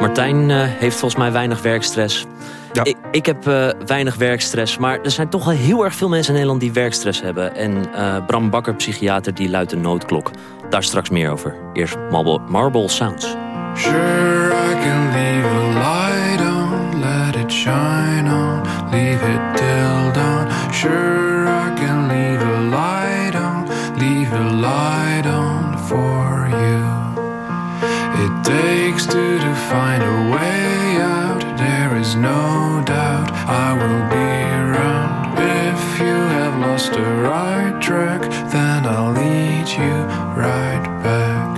Martijn uh, heeft volgens mij weinig werkstress. Ja. Ik, ik, heb uh, weinig werkstress, maar er zijn toch wel heel erg veel mensen in Nederland die werkstress hebben. En uh, Bram Bakker, psychiater, die luidt de noodklok. Daar straks meer over. Eerst Marble, Marble Sounds. Sure, I can leave a light on, let it shine on, leave it till dawn. Sure, I can leave a light on, leave a light on for you. It takes two to find a way out, there is no the right track, then I'll lead you right back.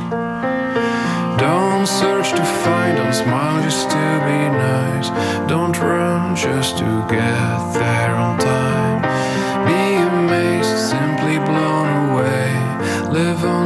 Don't search to find, don't smile just to be nice. Don't run just to get there on time. Be amazed, simply blown away. Live on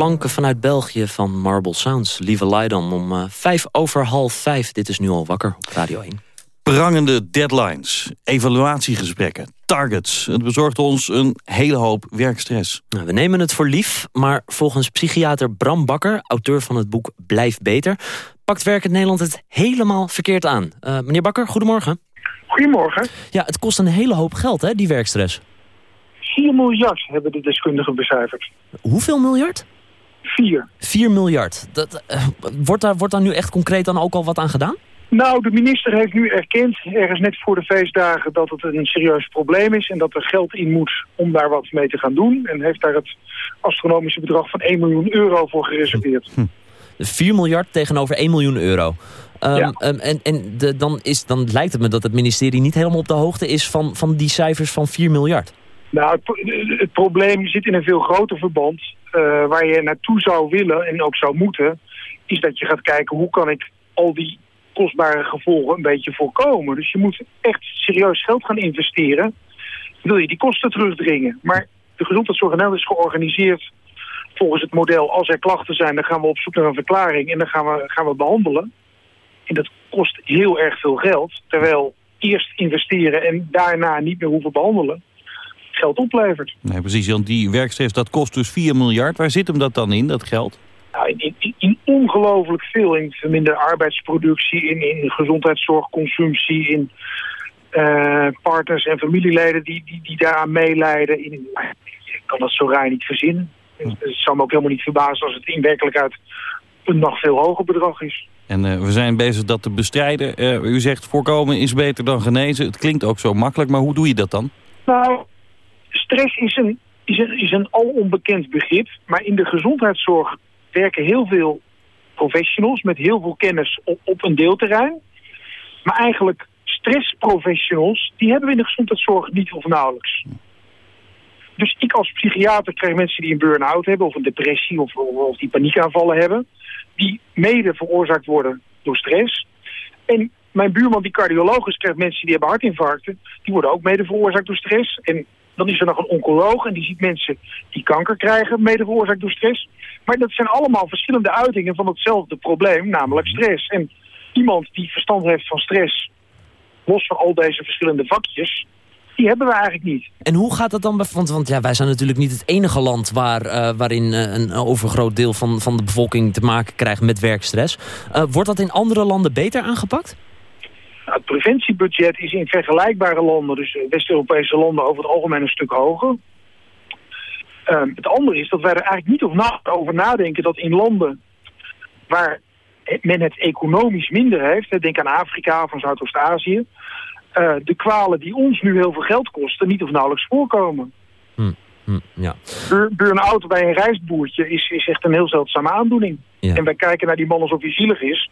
klanken vanuit België van Marble Sounds. Lieve Leidan om uh, vijf over half vijf. Dit is nu al wakker op Radio 1. Prangende deadlines, evaluatiegesprekken, targets. Het bezorgt ons een hele hoop werkstress. Nou, we nemen het voor lief, maar volgens psychiater Bram Bakker... auteur van het boek Blijf Beter... pakt werkend Nederland het helemaal verkeerd aan. Uh, meneer Bakker, goedemorgen. Goedemorgen. Ja, het kost een hele hoop geld, hè, die werkstress. 4 miljard hebben de deskundigen becijferd. Hoeveel miljard? 4. 4 miljard. Dat, uh, wordt, daar, wordt daar nu echt concreet dan ook al wat aan gedaan? Nou, de minister heeft nu erkend, ergens net voor de feestdagen, dat het een serieus probleem is en dat er geld in moet om daar wat mee te gaan doen. En heeft daar het astronomische bedrag van 1 miljoen euro voor gereserveerd. Hm. 4 miljard tegenover 1 miljoen euro. Um, ja. um, en en de, dan, is, dan lijkt het me dat het ministerie niet helemaal op de hoogte is van, van die cijfers van 4 miljard. Nou, het, probleem zit in een veel groter verband. Uh, waar je naartoe zou willen en ook zou moeten... is dat je gaat kijken hoe kan ik al die kostbare gevolgen een beetje voorkomen. Dus je moet echt serieus geld gaan investeren. Wil je die kosten terugdringen. Maar de gezondheidszorg in is georganiseerd volgens het model... als er klachten zijn, dan gaan we op zoek naar een verklaring... en dan gaan we, gaan we behandelen. En dat kost heel erg veel geld. Terwijl eerst investeren en daarna niet meer hoeven behandelen geld oplevert. Nee, precies, want die werkstress dat kost dus 4 miljard. Waar zit hem dat dan in, dat geld? Nou, in, in, in ongelooflijk veel. In verminderde arbeidsproductie, in, in gezondheidszorgconsumptie, in uh, partners en familieleden die, die, die daaraan meeleiden. In, ik kan dat zo raar niet verzinnen. Het zou me ook helemaal niet verbazen als het in werkelijkheid een nog veel hoger bedrag is. En uh, we zijn bezig dat te bestrijden. Uh, u zegt voorkomen is beter dan genezen. Het klinkt ook zo makkelijk, maar hoe doe je dat dan? Nou, stress is een, is een, is een al onbekend begrip. Maar in de gezondheidszorg werken heel veel professionals met heel veel kennis op, op een deelterrein. Maar eigenlijk stressprofessionals, die hebben we in de gezondheidszorg niet of nauwelijks. Dus ik als psychiater krijg mensen die een burn-out hebben... of een depressie of, of die paniekaanvallen hebben... die mede veroorzaakt worden door stress. En mijn buurman die cardioloog is, krijgt mensen die hebben hartinfarcten... die worden ook mede veroorzaakt door stress. En dan is er nog een oncoloog en die ziet mensen die kanker krijgen, mede veroorzaakt door stress. Maar dat zijn allemaal verschillende uitingen van hetzelfde probleem, namelijk stress. En iemand die verstand heeft van stress, los van al deze verschillende vakjes, die hebben we eigenlijk niet. En hoe gaat dat dan? Want, want ja, wij zijn natuurlijk niet het enige land waar, uh, waarin uh, een overgroot deel van, van de bevolking te maken krijgt met werkstress. Uh, wordt dat in andere landen beter aangepakt? Nou, het preventiebudget is in vergelijkbare landen, dus West-Europese landen, over het algemeen een stuk hoger. Um, het andere is dat wij er eigenlijk niet over nadenken dat in landen waar men het economisch minder heeft, denk aan Afrika of aan Zuidoost-Azië, uh, de kwalen die ons nu heel veel geld kosten niet of nauwelijks voorkomen. Hm, hm, ja. Burn-out bij een rijstboertje is, is echt een heel zeldzame aandoening. Ja. En wij kijken naar die man alsof hij zielig is.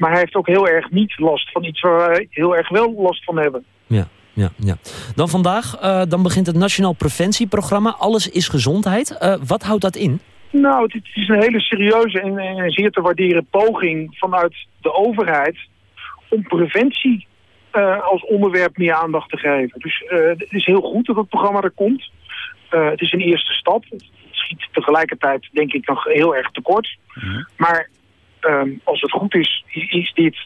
Maar hij heeft ook heel erg niet last van iets waar wij heel erg wel last van hebben. Ja, ja, ja. Dan vandaag, uh, dan begint het Nationaal Preventieprogramma. Alles is gezondheid. Uh, wat houdt dat in? Nou, het, is een hele serieuze en, en, zeer te waarderen poging vanuit de overheid... om preventie uh, als onderwerp meer aandacht te geven. Dus het is heel goed dat het programma er komt. het is een eerste stap. Het schiet tegelijkertijd, denk ik, nog heel erg tekort. Mm. Maar um, als het goed is, is dit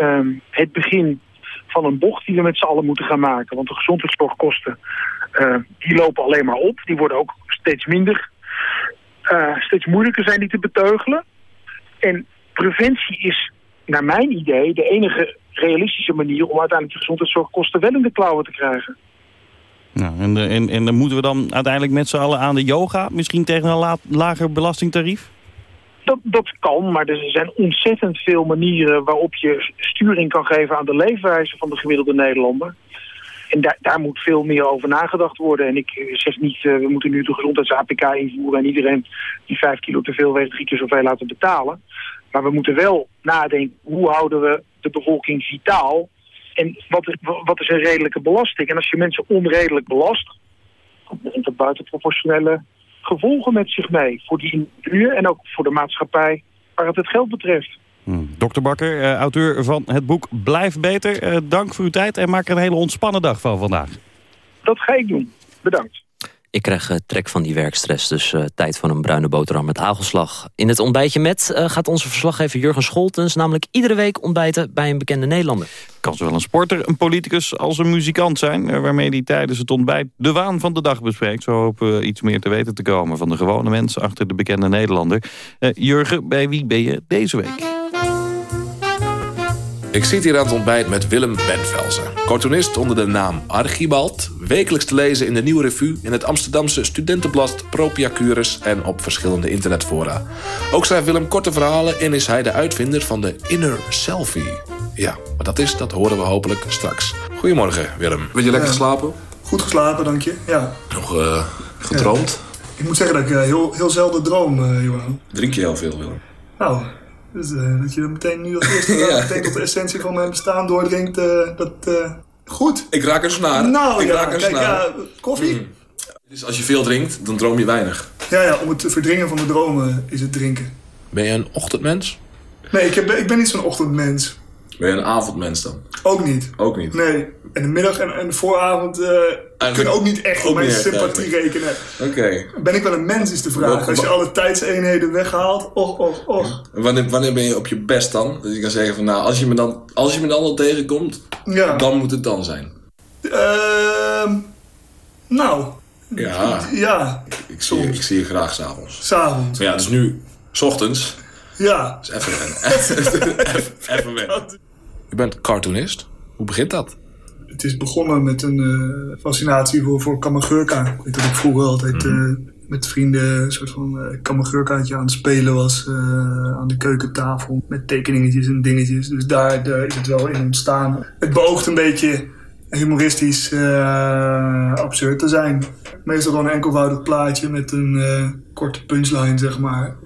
um, het begin van een bocht die we met z'n allen moeten gaan maken. Want de gezondheidszorgkosten, uh, die lopen alleen maar op. Die worden ook steeds minder, uh, steeds moeilijker zijn die te beteugelen. En preventie is, naar mijn idee, de enige realistische manier om uiteindelijk de gezondheidszorgkosten wel in de klauwen te krijgen. Nou, en, en, en dan moeten we dan uiteindelijk met z'n allen aan de yoga? Misschien tegen een lager belastingtarief? Dat, kan, maar er zijn ontzettend veel manieren waarop je sturing kan geven aan de leefwijze van de gemiddelde Nederlander. En daar, daar moet veel meer over nagedacht worden. En ik zeg niet, uh, we moeten nu de gezondheids-APK invoeren... en iedereen die vijf kilo te veel weegt drie keer zoveel laten betalen. Maar we moeten wel nadenken, hoe houden we de bevolking vitaal... En wat wat is een redelijke belasting? En als je mensen onredelijk belast, dan brengt dat buitenproportionele gevolgen met zich mee. Voor die individuen en ook voor de maatschappij waar het het geld betreft. Hmm. Dokter Bakker, uh, auteur van het boek Blijf Beter. Uh, dank voor uw tijd en maak er een hele ontspannen dag van vandaag. Dat ga ik doen. Bedankt. Ik krijg uh, trek van die werkstress, dus uh, tijd van een bruine boterham met hagelslag. In het ontbijtje met uh, gaat onze verslaggever Jurgen Scholtens... namelijk iedere week ontbijten bij een bekende Nederlander. Kan zowel een sporter, een politicus als een muzikant zijn... waarmee hij tijdens het ontbijt de waan van de dag bespreekt. Zo hopen we iets meer te weten te komen van de gewone mensen... achter de bekende Nederlander. Jurgen, bij wie ben je deze week? Ik zit hier aan het ontbijt met Willem Benvelsen. Cartoonist onder de naam Archibald. Wekelijks te lezen in de Nieuwe Revue... in het Amsterdamse studentenblad Propia Curus... en op verschillende internetfora. Ook schrijft Willem korte verhalen... en is hij de uitvinder van de Inner Selfie. Ja, wat dat is, dat horen we hopelijk straks. Goedemorgen, Willem. Ben je lekker Ja. geslapen? Goed geslapen, dank je. Ja. Nog eh, gedroomd? Ik moet zeggen dat ik eh, heel, heel zelden droom, eh Johan. Drink je heel veel, Willem? Nou, dus, eh, dat je dat meteen nu als eerste Ja. meteen tot de essentie van mijn bestaan doordringt, eh, dat... eh, goed. Ik raak een snaar. Nou ik ja, raak een kijk, snaar. ja, koffie? Mm. Dus als je veel drinkt, dan droom je weinig. Ja, ja, om het te verdringen van de dromen is het drinken. Ben je een ochtendmens? Nee, ik, heb, ik ben niet zo'n ochtendmens. Ben je een avondmens dan? Ook niet. Ook niet. Nee. En de middag en, en de vooravond eh kunnen ook niet echt op mijn sympathie rekenen. Oké. Ben ik wel een mens is de vraag. Als je alle tijdseenheden weghaalt, och, och, och. En wanneer, wanneer ben je op je best dan? Dat je kan zeggen van nou, als je me dan, als je me dan al tegenkomt, Ja. dan moet het dan zijn. Ehm nou, Ja, ja, ik zie, je, ik zie je graag s'avonds. s'avonds. Ja, dus nu, s ochtends, Ja. is even wennen. even, even wennen. Je bent cartoonist. Hoe begint dat? Het is begonnen met een eh, fascinatie voor, voor Kamagurka. Ik weet dat ik vroeger altijd eh, met vrienden een soort van eh Kamagurkaatje aan het spelen was. aan de keukentafel. Met tekeningetjes en dingetjes. Dus daar, daar is het wel in ontstaan. Het beoogt een beetje humoristisch absurd te zijn. Meestal gewoon een enkelvoudig plaatje met een korte punchline, zeg maar.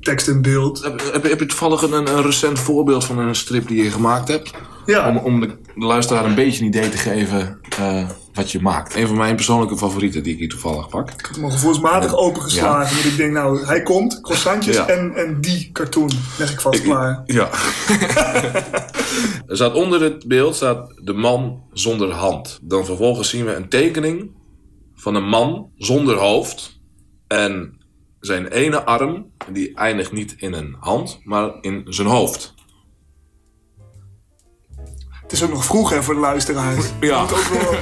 Tekst en beeld. Heb, heb, heb je toevallig een, een recent voorbeeld van een strip die je gemaakt hebt? Ja. Om, om de, de luisteraar een beetje een idee te geven eh, wat je maakt. Een van mijn persoonlijke favorieten die ik hier toevallig pak. Ik heb hem gevoelsmatig opengeslagen. Want ik denk, nou, hij komt, croissantjes Ja. en, en die cartoon leg ik vast klaar. Ja. er staat onder het beeld staat de man zonder hand. Dan vervolgens zien we een tekening van een man zonder hoofd. En zijn ene arm, die eindigt niet in een hand, maar in zijn hoofd. Het is ook nog vroeg hè, voor de luisteraars. Ja. Moet ook wel-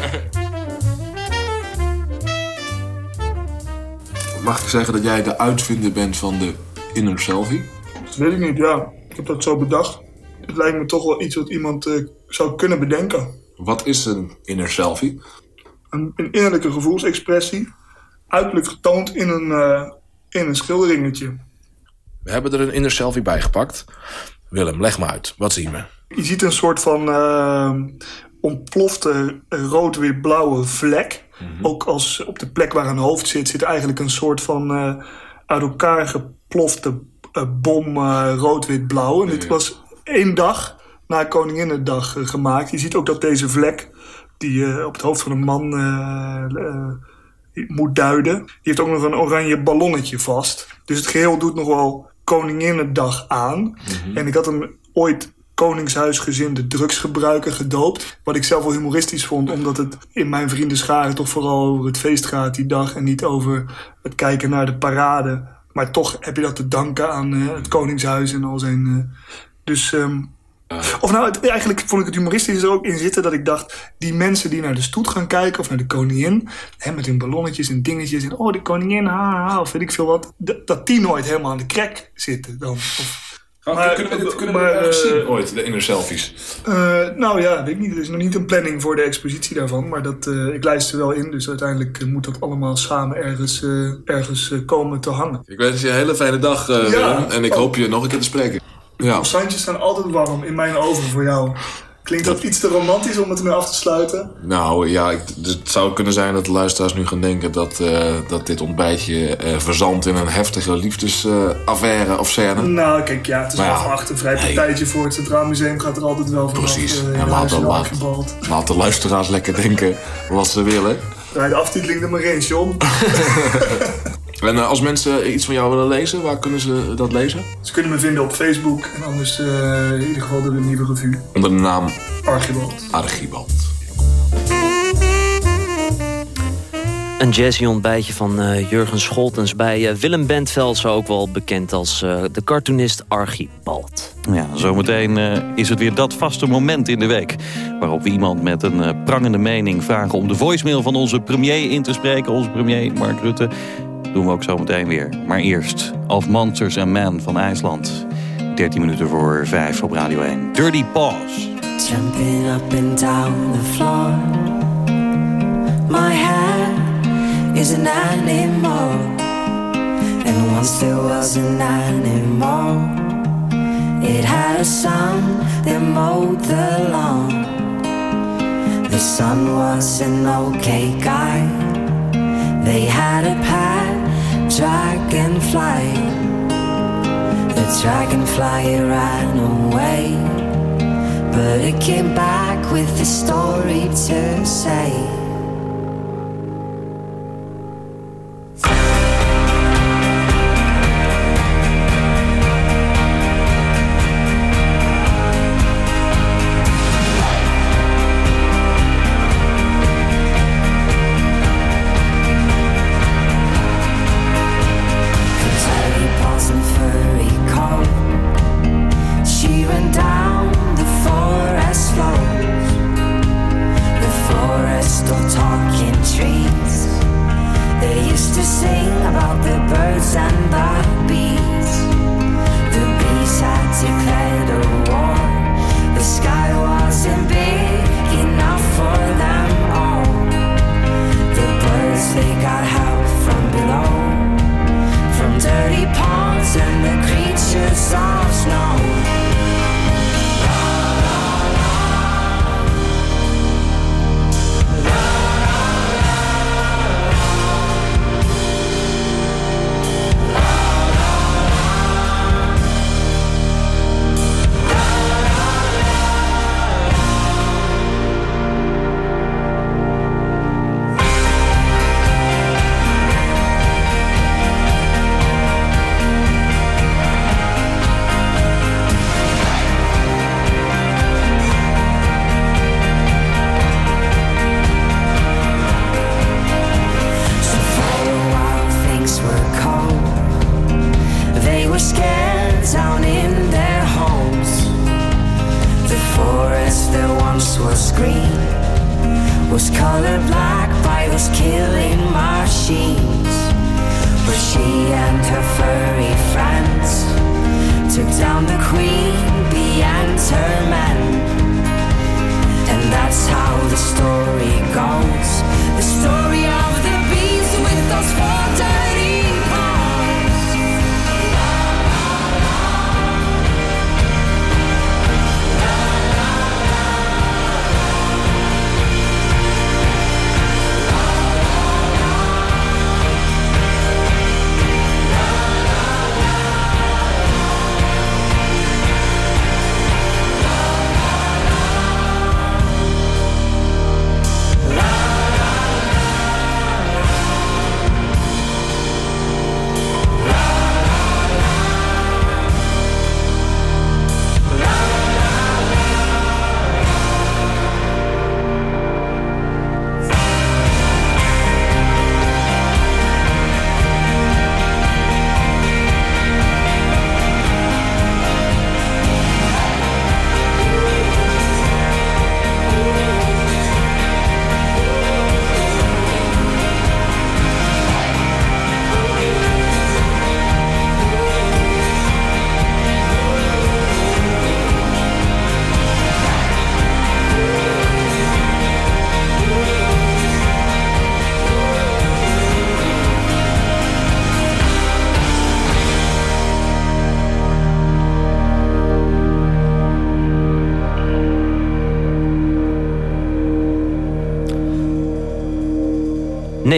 Mag ik zeggen dat jij de uitvinder bent van de inner selfie? Dat weet ik niet, ja. Ik heb dat zo bedacht. Het lijkt me toch wel iets wat iemand eh, zou kunnen bedenken. Wat is een inner selfie? Een, een innerlijke gevoelsexpressie. Uiterlijk getoond in een, eh, in een schilderingetje. We hebben er een inner selfie bij gepakt. Willem, leg me uit. Wat zien we? Je ziet een soort van eh, ontplofte rood-wit-blauwe vlek. Ook als op de plek waar een hoofd zit, zit eigenlijk een soort van eh, uit elkaar geplofte eh, bom eh, rood-wit-blauw. En dit was één dag na Koninginnedag eh, gemaakt. Je ziet ook dat deze vlek, die op het hoofd van een man moet duiden, die heeft ook nog een oranje ballonnetje vast. Dus het geheel doet nog wel Koninginnedag aan. En ik had hem ooit Koningshuisgezinde drugsgebruiker gedoopt. Wat ik zelf wel humoristisch vond, omdat het in mijn vriendenscharen toch vooral over het feest gaat die dag. En niet over het kijken naar de parade. Maar toch heb je dat te danken aan eh, het Koningshuis en al zijn. eh, dus. ehm, of nou, het- eigenlijk vond ik het humoristisch er ook in zitten dat ik dacht... die mensen die naar de stoet gaan kijken of naar de koningin... Hè, met hun ballonnetjes en dingetjes en oh, de koningin, ha, ha, of weet ik veel wat... dat die nooit helemaal aan de krek zitten dan. Of, Maar, kunnen we dit kunnen maar, we uh, zien ooit, de inner selfies? Uh, nou ja, weet ik niet. Er is nog niet een planning voor de expositie daarvan. Maar dat, uh, ik lijst er wel in. Dus uiteindelijk moet dat allemaal samen ergens, ergens komen te hangen. Ik wens je een hele fijne dag, ja. En ik hoop je nog een keer te spreken. Ja. Sandjes staan altijd warm in mijn ogen voor jou. Klinkt dat iets te romantisch om het ermee af te sluiten? Nou ja, ik, dus het zou kunnen zijn dat de luisteraars nu gaan denken... dat, uh, dat dit ontbijtje uh, verzandt in een heftige liefdesaffaire uh, of scène. Nou, kijk, ja, het is wel geacht een vrij partijtje voor het Centraal Museum. Gaat er altijd wel vanaf. Precies, ja, laat, laat, laat de luisteraars lekker denken wat ze willen. De aftiteling er maar in, John. En uh, als mensen iets van jou willen lezen, waar kunnen ze dat lezen? Ze kunnen me vinden op Facebook en anders uh, in ieder geval de nieuwe revue. Onder de naam? Archibald. Archibald. Een jazzy ontbijtje van uh, Jurgen Scholtens bij uh, Willem Bentvelsen, ook wel bekend als uh, de cartoonist Archibald. Ja, zometeen is het weer dat vaste moment in de week... waarop we iemand met een prangende mening vragen om de voicemail van onze premier in te spreken. Onze premier Mark Rutte doen we ook zo meteen weer. Maar eerst Of Monsters and Men van IJsland. 13 minuten voor 5 op Radio 1. Dirty Paws. Jumping up and down the floor. My head is an animal. And once there was an animal. It had a son that mowed the lawn. The son was an okay guy. They had a pet dragonfly. The dragonfly ran away, but it came back with a story to say.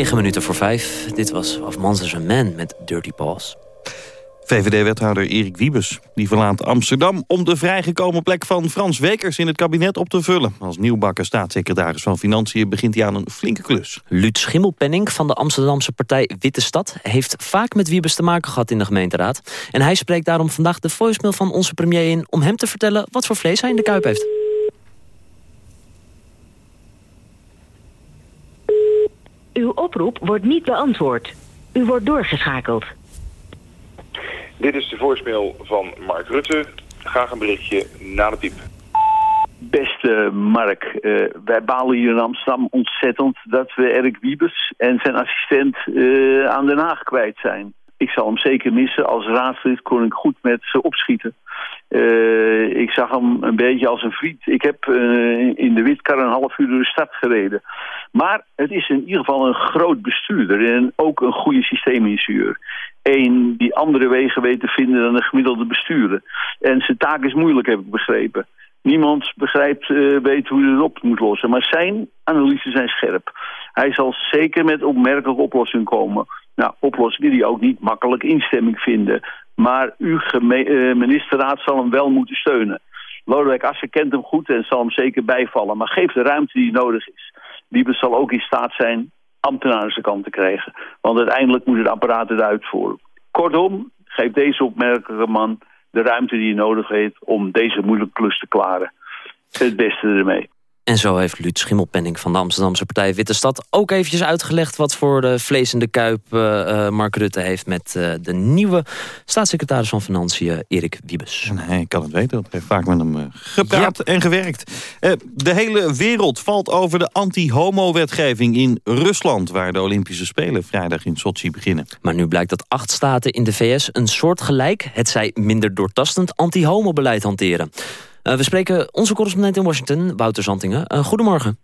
9 minuten voor 5. Dit was Of Monsters and Men met Dirty Paws. VVD-wethouder Erik Wiebes die verlaat Amsterdam... om de vrijgekomen plek van Frans Wekers in het kabinet op te vullen. Als nieuwbakken staatssecretaris van Financiën begint hij aan een flinke klus. Luut Schimmelpenning van de Amsterdamse partij Witte Stad... heeft vaak met Wiebes te maken gehad in de gemeenteraad. En hij spreekt daarom vandaag de voicemail van onze premier in... om hem te vertellen wat voor vlees hij in de kuip heeft. Uw oproep wordt niet beantwoord. U wordt doorgeschakeld. Dit is de voicemail van Mark Rutte. Graag een berichtje na de piep. Beste Mark, uh, wij balen hier in Amsterdam ontzettend dat we Erik Wiebes en zijn assistent uh, aan Den Haag kwijt zijn. Ik zal hem zeker missen. Als raadslid kon ik goed met ze opschieten. Uh, ik zag hem een beetje als een vriend. Ik heb in de Witkar een half uur door de stad gereden. Maar het is in ieder geval een groot bestuurder en ook een goede systeemingenieur. Eén die andere wegen weet te vinden dan een gemiddelde bestuurder. En zijn taak is moeilijk, heb ik begrepen. Niemand begrijpt, uh, weet hoe hij het op moet lossen. Maar zijn analyses zijn scherp. Hij zal zeker met opmerkelijke oplossingen komen. Nou, oplossingen die ook niet makkelijk instemming vinden. Maar uw uh, ministerraad zal hem wel moeten steunen. Lodewijk Assen kent hem goed en zal hem zeker bijvallen. Maar geef de ruimte die nodig is. Wiebes zal ook in staat zijn ambtenaren zijn kant te krijgen. Want uiteindelijk moet het apparaat het uitvoeren. Kortom, geef deze opmerkelijke man de ruimte die hij nodig heeft... om deze moeilijke klus te klaren. Het beste ermee. En zo heeft Luut Schimmelpenning van de Amsterdamse partij Witte Stad... ook eventjes uitgelegd wat voor de vlees in de kuip uh, Mark Rutte heeft... met uh, de nieuwe staatssecretaris van Financiën, Erik Wiebes. Nee, ik kan het weten. Dat heeft vaak met hem gepraat ja. en gewerkt. de hele wereld valt over de anti-homo-wetgeving in Rusland... waar de Olympische Spelen vrijdag in Sochi beginnen. Maar nu blijkt dat acht staten in de VS een soortgelijk... het zij minder doortastend anti-homo-beleid hanteren... Uh, we spreken onze correspondent in Washington, Wouter Zantingen. Uh, goedemorgen.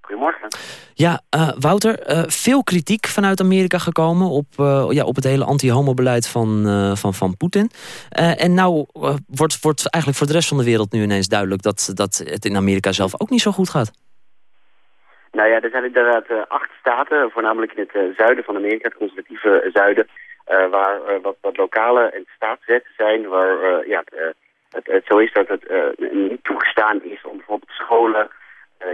Goedemorgen. Ja, uh, Wouter, veel kritiek vanuit Amerika gekomen op, ja, op het hele anti-homo-beleid van, van, van Poetin. en nou wordt, wordt eigenlijk voor de rest van de wereld nu ineens duidelijk dat, dat het in Amerika zelf ook niet zo goed gaat. Nou ja, er zijn inderdaad acht staten, voornamelijk in het zuiden van Amerika, het conservatieve zuiden, waar wat, wat lokale en staatswetten zijn, waar ja, het, het, zo is dat het uh, niet toegestaan is om bijvoorbeeld scholen uh,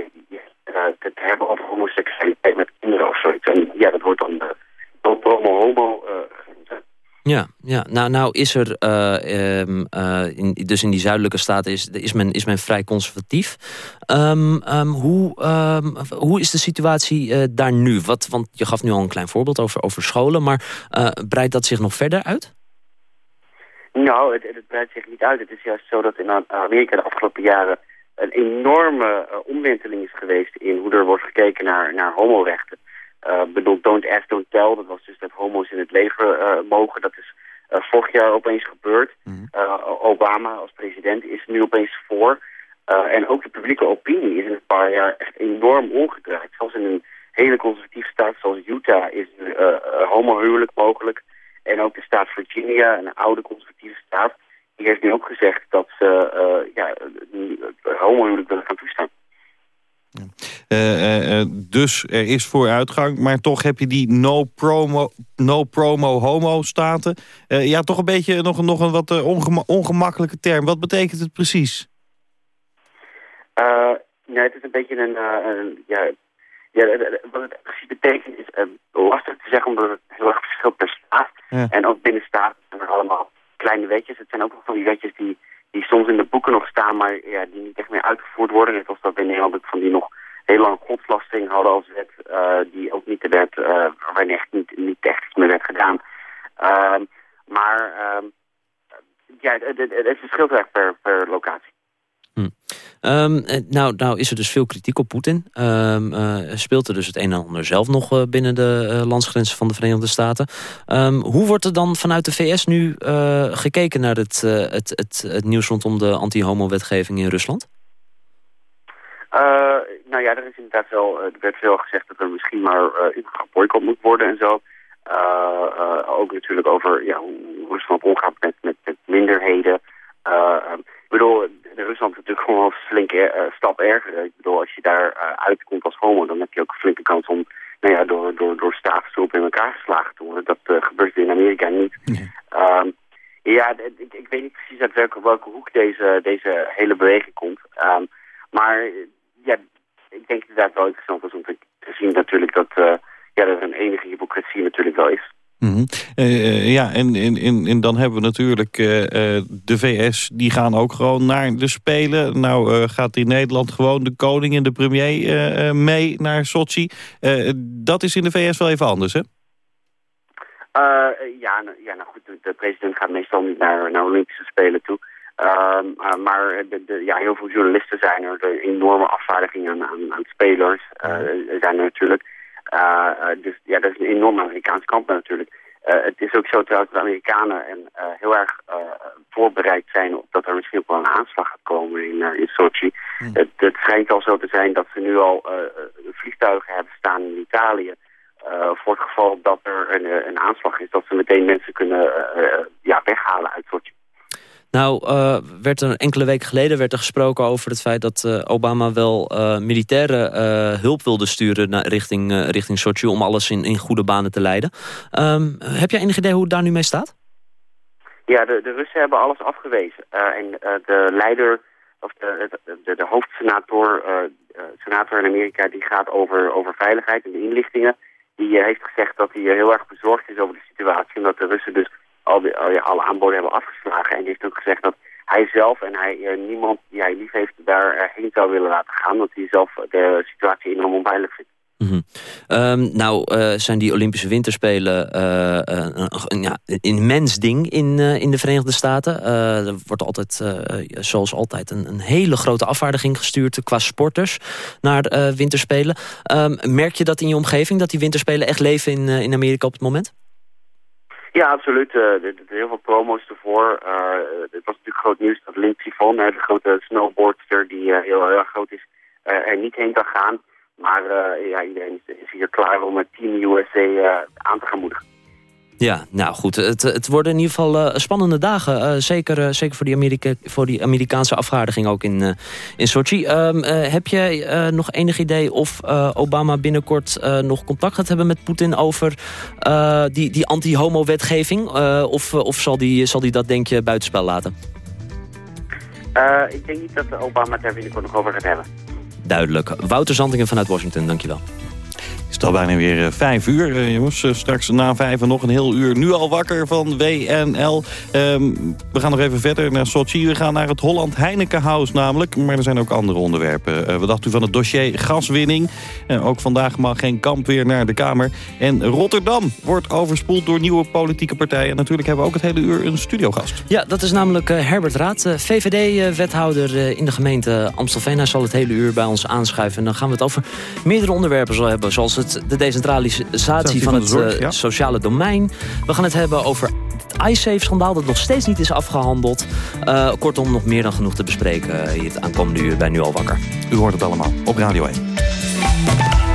te, te, hebben over homoseksualiteit met kinderen of zoiets. En ja, dat wordt dan uh, promo homo ja, ja. Nou, nou is er, um, in, dus in die zuidelijke staten is, is, men, is men vrij conservatief. Um, um, hoe, hoe is de situatie daar nu? Wat, want je gaf nu al een klein voorbeeld over, over scholen, maar breidt dat zich nog verder uit? Nou, het, het, breidt zich niet uit. Het is juist zo dat in Amerika de afgelopen jaren een enorme uh, omwenteling is geweest in hoe er wordt gekeken naar, naar homorechten. Uh, bedoel, don't ask, don't tell. Dat was dus dat homo's in het leven uh, mogen. Dat is vorig jaar opeens gebeurd. Mm. Obama als president is nu opeens voor. en ook de publieke opinie is in een paar jaar echt enorm omgedraaid. Zelfs in een hele conservatieve staat zoals Utah is homohuwelijk mogelijk. En ook de staat Virginia, een oude conservatieve staat, die heeft nu ook gezegd dat ze uh, ja, homohuwelijk willen gaan toestaan. Uh, uh, dus er is vooruitgang, maar toch heb je die no promo, no promo homo staten. ja, toch een beetje nog, nog een wat ongema ongemakkelijke term. Wat betekent het precies? nee, het is een beetje een, een ja, ja, wat het precies betekent is lastig te zeggen omdat het heel erg verschilt per staat. En ook binnen staat zijn er allemaal kleine wetjes. Het zijn ook nog van die wetjes die, die soms in de boeken nog staan, maar ja, die niet echt meer uitgevoerd worden. Net als dat we in Nederland ook van die nog heel lang godslasting hadden als wet, uh, die ook niet, werd, uh, waarin echt niet, niet echt meer werd gedaan. Uh, maar ehm, ja, het verschilt echt per, per locatie. Hm. Um, nou, nou is er dus veel kritiek op Poetin. Um, uh, speelt er dus het een en ander zelf nog uh, binnen de landsgrenzen van de Verenigde Staten. Um, hoe wordt er dan vanuit de VS nu gekeken naar het, het, het, nieuws rondom de anti-homo-wetgeving in Rusland? nou ja, er is inderdaad wel, er werd veel gezegd dat er misschien maar geboycott moet worden en zo. ook natuurlijk over ja, hoe Rusland omgaat met, met, met minderheden. Ik bedoel, Rusland is natuurlijk gewoon een flinke uh, stap erger. Ik bedoel, als je daar uh, uitkomt als homo, dan heb je ook een flinke kans om nou ja, door, door elkaar geslagen te worden. Dat gebeurt in Amerika niet. Ehm, ja, ik, ik, weet niet precies uit welke, welke hoek deze, deze hele beweging komt. Ehm, maar ja, ik denk inderdaad wel interessant is om te, zien natuurlijk dat, ja, dat er een enige hypocrisie natuurlijk wel is. Mhm. ja, en, en, en, dan hebben we natuurlijk de VS, die gaan ook gewoon naar de Spelen. Nou gaat in Nederland gewoon de koning en de premier mee naar Sochi. dat is in de VS wel even anders, hè? ja, nou, ja, nou goed, de, president gaat meestal niet naar, naar Olympische Spelen toe. Ehm, maar de, de, ja, heel veel journalisten zijn er. De enorme afvaardigingen aan, aan, spelers zijn er natuurlijk. Dus ja, dat is een enorme Amerikaanse kant natuurlijk. Uh, het is ook zo trouwens dat de Amerikanen en, heel erg voorbereid zijn op dat er misschien ook wel een aanslag gaat komen in, in Sochi. Hmm. Het, het, schijnt al zo te zijn dat ze nu al vliegtuigen hebben staan in Italië. voor het geval dat er een, een, aanslag is, dat ze meteen mensen kunnen ja, weghalen uit Sochi. Nou, uh, werd er enkele weken geleden werd er gesproken over het feit dat uh, Obama wel uh, militaire hulp wilde sturen naar, richting, richting Sochi om alles in, in goede banen te leiden. Um, heb jij enig idee hoe het daar nu mee staat? Ja, de, de Russen hebben alles afgewezen. en de leider, of de, de, de hoofdsenator senator in Amerika, die gaat over, over veiligheid en de inlichtingen. Die heeft gezegd dat hij heel erg bezorgd is over de situatie. Omdat de Russen dus al die, al, alle aanboden hebben afgeslagen. En die heeft ook gezegd dat hij zelf en hij, uh, niemand die hij lief heeft daarheen zou willen laten gaan. Dat hij zelf de situatie enorm onveilig vindt. -hmm. um, nou uh, zijn die Olympische Winterspelen een, ja, een immens ding in, in de Verenigde Staten. er wordt altijd, zoals altijd, een, een, hele grote afvaardiging gestuurd qua sporters naar Winterspelen. Um, merk je dat in je omgeving, dat die Winterspelen echt leven in, in Amerika op het moment? Ja, absoluut. Uh, er, er heel veel promo's ervoor. Uh, het was natuurlijk groot nieuws dat Lindsey Vonn, de grote snowboardster die heel, heel groot is, er niet heen kan gaan. Maar ja, iedereen is, is, hier klaar om het Team USA aan te gaan moedigen. Ja, nou goed. Het, het worden in ieder geval uh, spannende dagen. Uh, zeker uh, zeker voor, die Amerika voor die Amerikaanse afvaardiging ook in, in Sochi. Um, heb jij nog enig idee of Obama binnenkort nog contact gaat hebben met Poetin... over die, die anti-homo-wetgeving? of of zal die, zal die dat, denk je, buitenspel laten? ik denk niet dat Obama het daar binnenkort nog over gaat hebben. Duidelijk. Wouter Zantingen vanuit Washington, dankjewel. Is al bijna weer eh, vijf uur, uh, jongens. Uh, straks na vijf en nog een heel uur. Nu al wakker van WNL. Um, we gaan nog even verder naar Sochi. We gaan naar het Holland Heineken House namelijk. Maar er zijn ook andere onderwerpen. Uh, we dachten u van het dossier gaswinning. ook vandaag mag geen kamp weer naar de Kamer. En Rotterdam wordt overspoeld door nieuwe politieke partijen. En natuurlijk hebben we ook het hele uur een studiogast. Ja, dat is namelijk Herbert Raad. VVD-wethouder in de gemeente Amstelveen. Hij zal het hele uur bij ons aanschuiven. En dan gaan we het over meerdere onderwerpen hebben. Zoals het de decentralisatie van, het uh, sociale domein. We gaan het hebben over het iSafe-schandaal dat nog steeds niet is afgehandeld. Uh, kortom, nog meer dan genoeg te bespreken uh, het aankomende uur bij Nu Al Wakker. U hoort het allemaal op Radio 1.